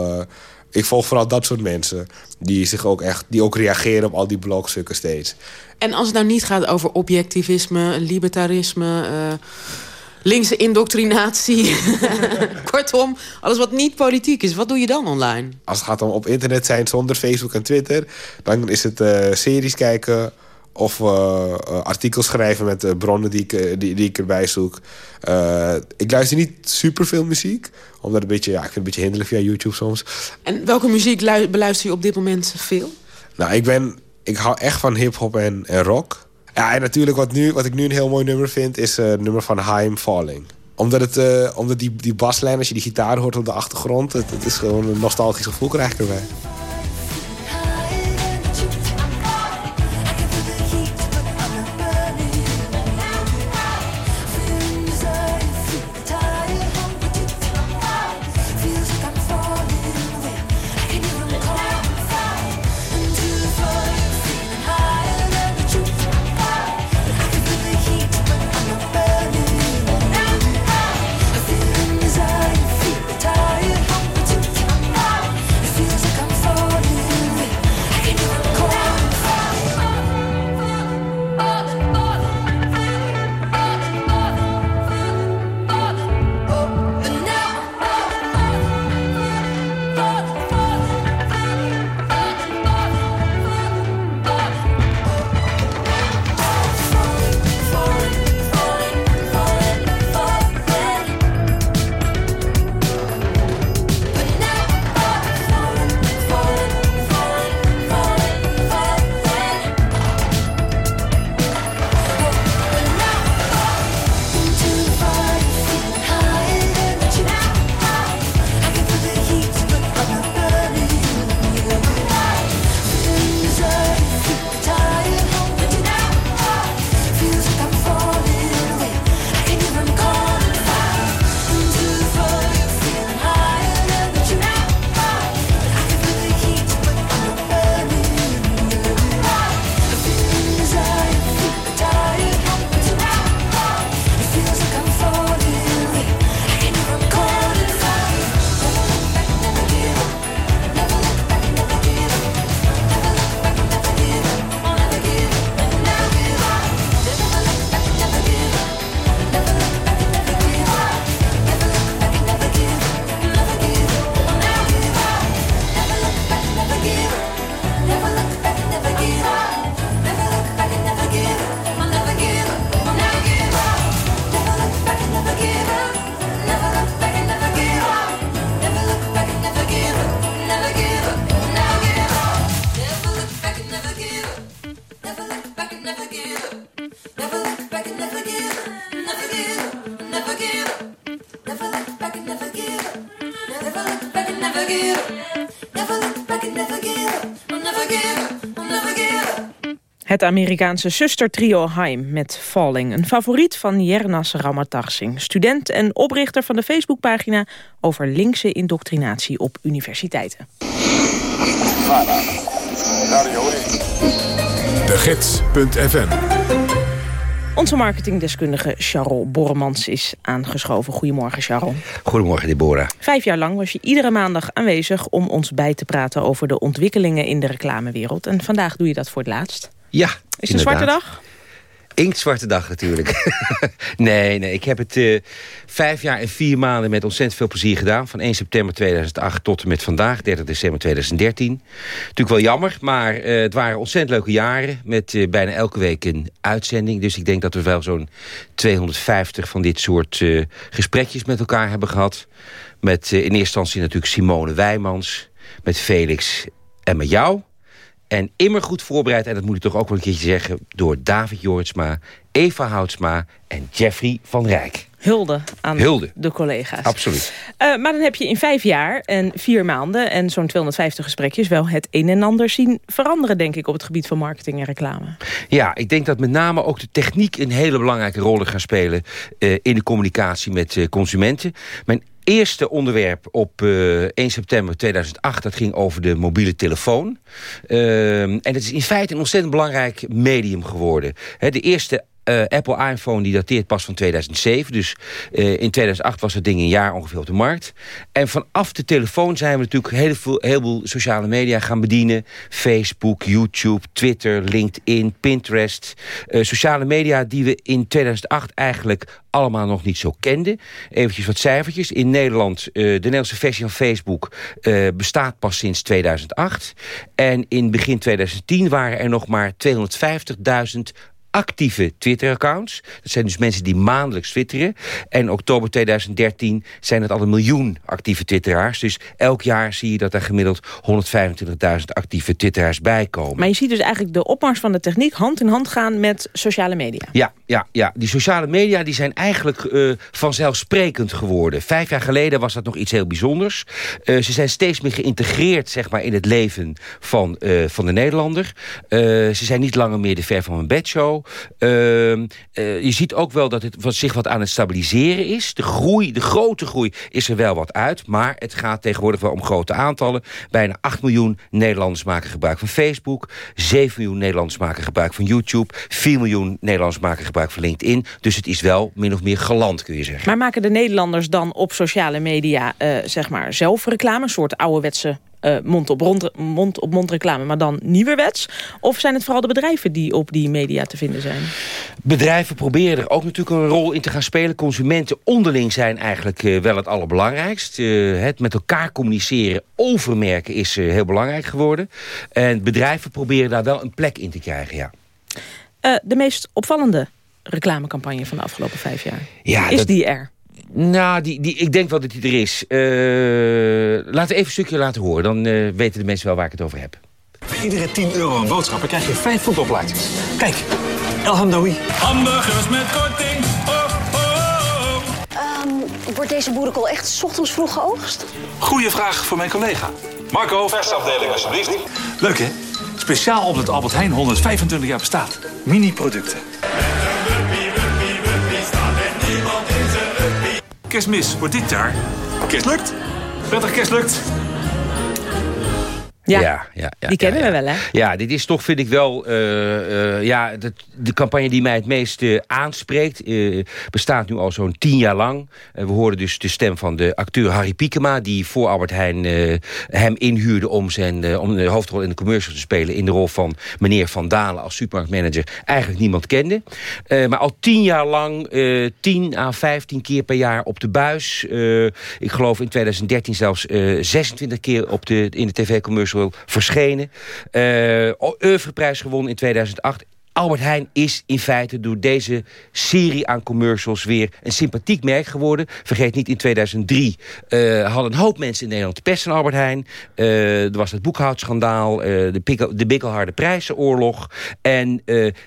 ik volg vooral dat soort mensen die, zich ook echt, die ook reageren op al die blogstukken steeds. En als het nou niet gaat over objectivisme, libertarisme, eh, linkse indoctrinatie. <laughs> Kortom, alles wat niet politiek is. Wat doe je dan online? Als het gaat om op internet zijn zonder Facebook en Twitter... dan is het eh, series kijken of eh, eh, artikels schrijven met de bronnen die ik, eh, die, die ik erbij zoek. Eh, ik luister niet superveel muziek. Omdat een beetje, ja, ik vind het een beetje hinderlijk via YouTube soms. En welke muziek lu- beluister je op dit moment veel? Nou, ik, ben, ik hou echt van hip-hop en, en rock. Ja, en natuurlijk wat, nu, wat ik nu een heel mooi nummer vind... is eh, het nummer van Haim Falling. Omdat, het, eh, omdat die, die baslijn, als je die gitaar hoort op de achtergrond... het, het is gewoon een nostalgisch gevoel krijg ik erbij. Het Amerikaanse zustertrio Haim met Falling. Een favoriet van Jernas Ramatarsing. Student en oprichter van de Facebookpagina... over linkse indoctrinatie op universiteiten. De Gids.fm Onze marketingdeskundige Charles Borremans is aangeschoven. Goedemorgen, Charles. Goedemorgen, Deborah. Vijf jaar lang was je iedere maandag aanwezig... om ons bij te praten over de ontwikkelingen in de reclamewereld. En vandaag doe je dat voor het laatst. Ja, Is het een zwarte dag? Inktzwarte dag natuurlijk. <laughs> nee, nee, ik heb het eh, vijf jaar en vier maanden met ontzettend veel plezier gedaan. Van 1 september 2008 tot en met vandaag, 30 december 2013. Natuurlijk wel jammer, maar eh, het waren ontzettend leuke jaren. Met eh, bijna elke week een uitzending. Dus ik denk dat we wel zo'n 250 van dit soort gesprekjes met elkaar hebben gehad. Met in eerste instantie natuurlijk Simone Wijmans. Met Felix en met jou. En immer goed voorbereid, en dat moet ik toch ook wel een keertje zeggen... door David Jortsma, Eva Houtsma en Jeffrey van Rijk. Hulde aan Hulde. de collega's. Absoluut. Eh, maar dan heb je in vijf jaar en vier maanden en zo'n 250 gesprekjes... wel het een en ander zien veranderen, denk ik, op het gebied van marketing en reclame. Ja, ik denk dat met name ook de techniek een hele belangrijke rol gaat spelen... eh, in de communicatie met eh, consumenten. Mijn eerste onderwerp op eh, 1 september 2008... dat ging over de mobiele telefoon. Ehm, en het is in feite een ontzettend belangrijk medium geworden. De eerste eh, Apple iPhone die dateert pas van 2007. Dus eh, in 2008 was het ding een jaar ongeveer op de markt. En vanaf de telefoon zijn we natuurlijk een heleboel, heleboel sociale media gaan bedienen. Facebook, YouTube, Twitter, LinkedIn, Pinterest. Eh, sociale media die we in 2008 eigenlijk allemaal nog niet zo kenden. Eventjes wat cijfertjes. In Nederland, de Nederlandse versie van Facebook... bestaat pas sinds 2008. En in begin 2010 waren er nog maar 250.000 actieve Twitter-accounts. Dat zijn dus mensen die maandelijks twitteren. En oktober 2013 zijn het al een miljoen actieve twitteraars. Dus elk jaar zie je dat er gemiddeld 125.000 actieve twitteraars bij komen. Maar je ziet dus eigenlijk de opmars van de techniek hand in hand gaan met sociale media. Ja, ja, ja, die sociale media die zijn eigenlijk eh, vanzelfsprekend geworden. Vijf jaar geleden was dat nog iets heel bijzonders. Eh, ze zijn steeds meer geïntegreerd zeg maar, in het leven van, eh, van de Nederlander. Ze zijn niet langer meer de ver van mijn bedshow. Ehm, eh, je ziet ook wel dat het zich wat aan het stabiliseren is. De groei, de grote groei is er wel wat uit. Maar het gaat tegenwoordig wel om grote aantallen. Bijna 8 miljoen Nederlanders maken gebruik van Facebook. 7 miljoen Nederlanders maken gebruik van YouTube. 4 miljoen Nederlanders maken gebruik van LinkedIn. Dus het is wel min of meer geland, kun je zeggen. Maar maken de Nederlanders dan op sociale media eh, zeg maar zelf reclame? Een soort ouderwetse eh, mond-op-mond mond op mond reclame, maar dan nieuwerwets? Of zijn het vooral de bedrijven die op die media te vinden zijn? Bedrijven proberen er ook natuurlijk een rol in te gaan spelen. Consumenten onderling zijn eigenlijk eh, wel het allerbelangrijkst. Eh, het met elkaar communiceren over merken is eh, heel belangrijk geworden. En bedrijven proberen daar wel een plek in te krijgen, ja. Eh, de meest opvallende reclamecampagne van de afgelopen vijf jaar. Ja, is dat- die er? Nou, die, die, ik denk wel dat die er is. Eh, laten we even een stukje laten horen. Dan eh, weten de mensen wel waar ik het over heb. Voor iedere 10 euro aan boodschappen krijg je 5 voetbalplaatjes. Kijk, El Hamdoui. Hamburgers met korting. Oh, oh, oh. Ehm, wordt deze boerenkool echt 's ochtends vroeg geoogst? Goeie vraag voor mijn collega. Marco, versafdeling alsjeblieft. Leuk hè? Speciaal omdat Albert Heijn 125 jaar bestaat. Mini-producten. Kerstmis voor dit jaar. Kerst lukt. Prettig kerst lukt. Ja, ja, ja, ja, die kennen we wel, hè? Ja, dit is toch, vind ik wel, eh, eh, ja, de, de campagne die mij het meest aanspreekt. eh, bestaat nu al zo'n tien jaar lang. We hoorden dus de stem van de acteur Harry Piekema... die voor Albert Heijn hem inhuurde om, zijn, om de hoofdrol in de commercial te spelen... in de rol van meneer Van Dalen als supermarktmanager. Eigenlijk niemand kende. Maar al tien jaar lang, 10 à 15 keer per jaar op de buis. Ik geloof in 2013 zelfs eh 26 keer op de, in de tv-commercial verschenen. Eh oeuvreprijs gewonnen in 2008 Albert Heijn is in feite door deze serie aan commercials weer een sympathiek merk geworden. Vergeet niet, in 2003 eh, hadden een hoop mensen in Nederland de pest aan Albert Heijn. Eh, er was het boekhoudschandaal, eh, de, de bikkelharde prijzenoorlog. En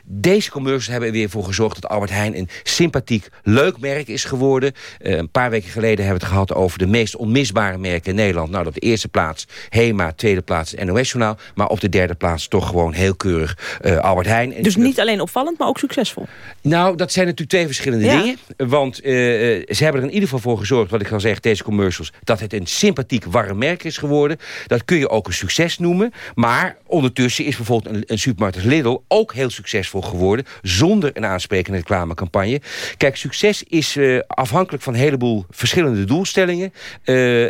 deze commercials hebben er weer voor gezorgd dat Albert Heijn een sympathiek, leuk merk is geworden. Een paar weken geleden hebben we het gehad over de meest onmisbare merken in Nederland. Nou, op de eerste plaats HEMA, tweede plaats NOS-journaal. Maar op de derde plaats toch gewoon heel keurig Albert Heijn. Dus niet alleen opvallend, maar ook succesvol. nou, dat zijn natuurlijk twee verschillende Ja. dingen. Want eh, eh, ze hebben er in ieder geval voor gezorgd, wat ik al zeg, deze commercials, dat het een sympathiek warm merk is geworden. Dat kun je ook een succes noemen. Maar ondertussen is bijvoorbeeld een, een supermarkt als Lidl ook heel succesvol geworden, zonder een aansprekende reclamecampagne. Kijk, succes is eh, afhankelijk van een heleboel verschillende doelstellingen.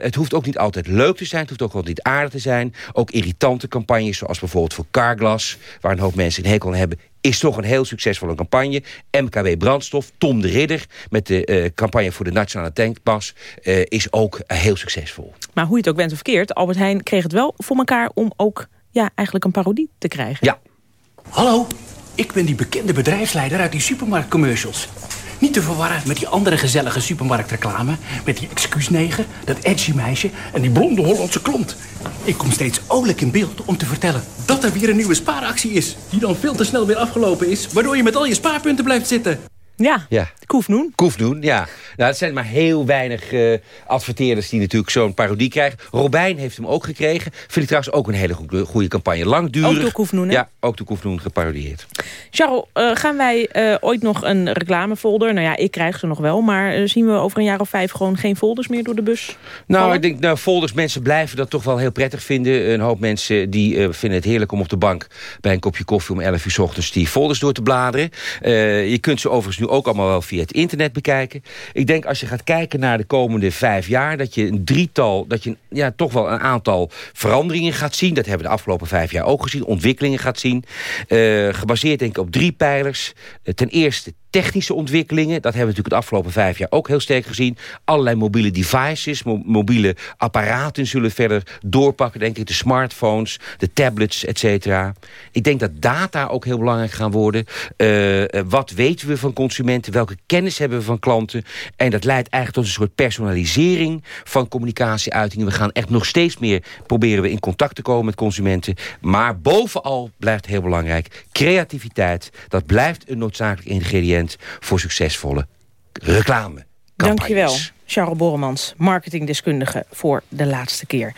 Het hoeft ook niet altijd leuk te zijn, het hoeft ook wel niet aardig te zijn. Ook irritante campagnes, zoals bijvoorbeeld voor Carglass, waar een hoop mensen een hekel aan hebben, is toch een heel succesvolle campagne. MKW Brandstof, Tom de Ridder... met de eh, campagne voor de Nationale Tankpas... eh, is ook heel succesvol. Maar hoe je het ook bent of verkeerd, Albert Heijn kreeg het wel voor elkaar om ook ja, eigenlijk een parodie te krijgen. Ja. Hallo, ik ben die bekende bedrijfsleider uit die supermarktcommercials. Niet te verwarren met die andere gezellige supermarktreclame... met die excuusneger, dat edgy meisje en die blonde Hollandse klont. Ik kom steeds oorlijk in beeld om te vertellen dat er weer een nieuwe spaaractie is... die dan veel te snel weer afgelopen is... waardoor je met al je spaarpunten blijft zitten. Ja, ja. Koefnoen. Koefnoen, ja. Nou, het zijn maar heel weinig eh, adverteerders die natuurlijk zo'n parodie krijgen. Robijn heeft hem ook gekregen. Vind ik trouwens ook een hele goede, goede campagne. Langdurig. Ook door Koefnoen, hè? Ja, ook door Koefnoen geparodieerd. Charles, eh, gaan wij eh, ooit nog een reclamefolder? Nou ja, ik krijg ze nog wel, maar zien we over een jaar of vijf gewoon geen folders meer door de bus? Nou, vallen? ik denk, nou, folders, mensen blijven dat toch wel heel prettig vinden. Een hoop mensen die vinden het heerlijk om op de bank... bij een kopje koffie om 11 uur 's ochtends die folders door te bladeren. Je kunt ze overigens nu ook allemaal wel via het internet bekijken. Ik denk als je gaat kijken naar de komende vijf jaar... dat je een drietal, dat je ja, toch wel een aantal veranderingen gaat zien. Dat hebben we de afgelopen vijf jaar ook gezien. Ontwikkelingen gaat zien. Eh, gebaseerd denk ik op drie pijlers. Eh, ten eerste technische ontwikkelingen. Dat hebben we natuurlijk het afgelopen vijf jaar ook heel sterk gezien. Allerlei mobiele devices, mo- mobiele apparaten zullen verder doorpakken. Denk ik, de smartphones, de tablets, et cetera. Ik denk dat data ook heel belangrijk gaan worden. Eh, eh, wat weten we van consumenten? Welke kennis hebben we van klanten? En dat leidt eigenlijk tot een soort personalisering van communicatieuitingen. We gaan echt nog steeds meer proberen we in contact te komen met consumenten. Maar bovenal blijft heel belangrijk creativiteit. Dat blijft een noodzakelijk ingrediënt voor succesvolle reclame. Dankjewel, Charles Borremans, marketingdeskundige voor de laatste keer.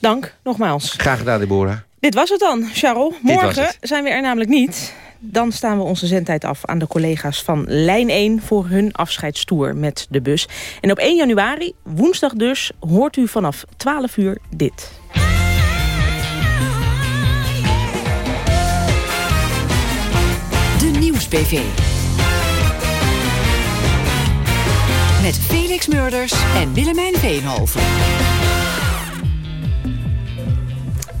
Dank, nogmaals. Graag gedaan, Deborah. Dit was het dan, Charles. Morgen zijn we er namelijk niet. Dan staan we onze zendtijd af aan de collega's van Lijn 1... voor hun afscheidstoer met de bus. En op 1 januari, woensdag dus, hoort u vanaf 12 uur dit. De Nieuws-PV. Met Felix Murders en Willemijn Veenhoven.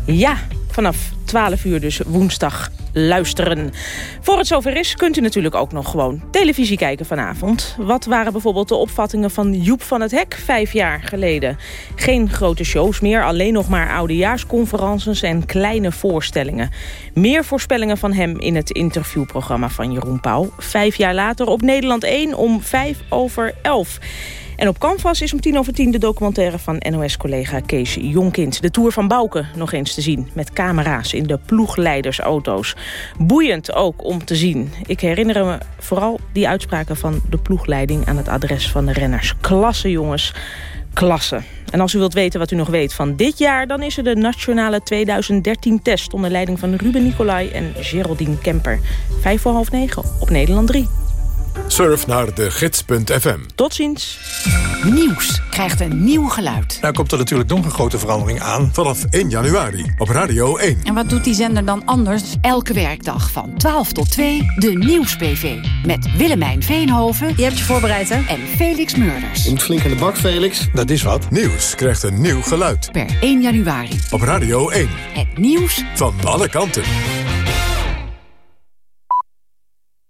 Ja, vanaf 12 uur dus woensdag luisteren. Voor het zover is, kunt u natuurlijk ook nog gewoon televisie kijken vanavond. Wat waren bijvoorbeeld de opvattingen van Joep van het Hek vijf jaar geleden? Geen grote shows meer, alleen nog maar oudejaarsconferences en kleine voorstellingen. Meer voorspellingen van hem in het interviewprogramma van Jeroen Pauw. Vijf jaar later op Nederland 1 om vijf over elf. En op Canvas is om tien over tien de documentaire van NOS-collega Kees Jonkind. De Tour van Bouke nog eens te zien. Met camera's in de ploegleidersauto's. Boeiend ook om te zien. Ik herinner me vooral die uitspraken van de ploegleiding... aan het adres van de renners. Klasse, jongens. Klasse. En als u wilt weten wat u nog weet van dit jaar... dan is er de Nationale 2013-test... onder leiding van Ruben Nicolai en Geraldine Kemper. Vijf voor half negen op Nederland 3. Surf naar de gids.fm. Tot ziens. Nieuws krijgt een nieuw geluid. Nou komt er natuurlijk nog een grote verandering aan. Vanaf 1 januari op Radio 1. En wat doet die zender dan anders? Elke werkdag van 12 tot 2 de Nieuws-PV. Met Willemijn Veenhoven. Je hebt je voorbereid, hè? En Felix Murders. Je moet flink aan de bak, Felix. Dat is wat. Nieuws krijgt een nieuw geluid. Per 1 januari. Op Radio 1. Het nieuws Van alle kanten.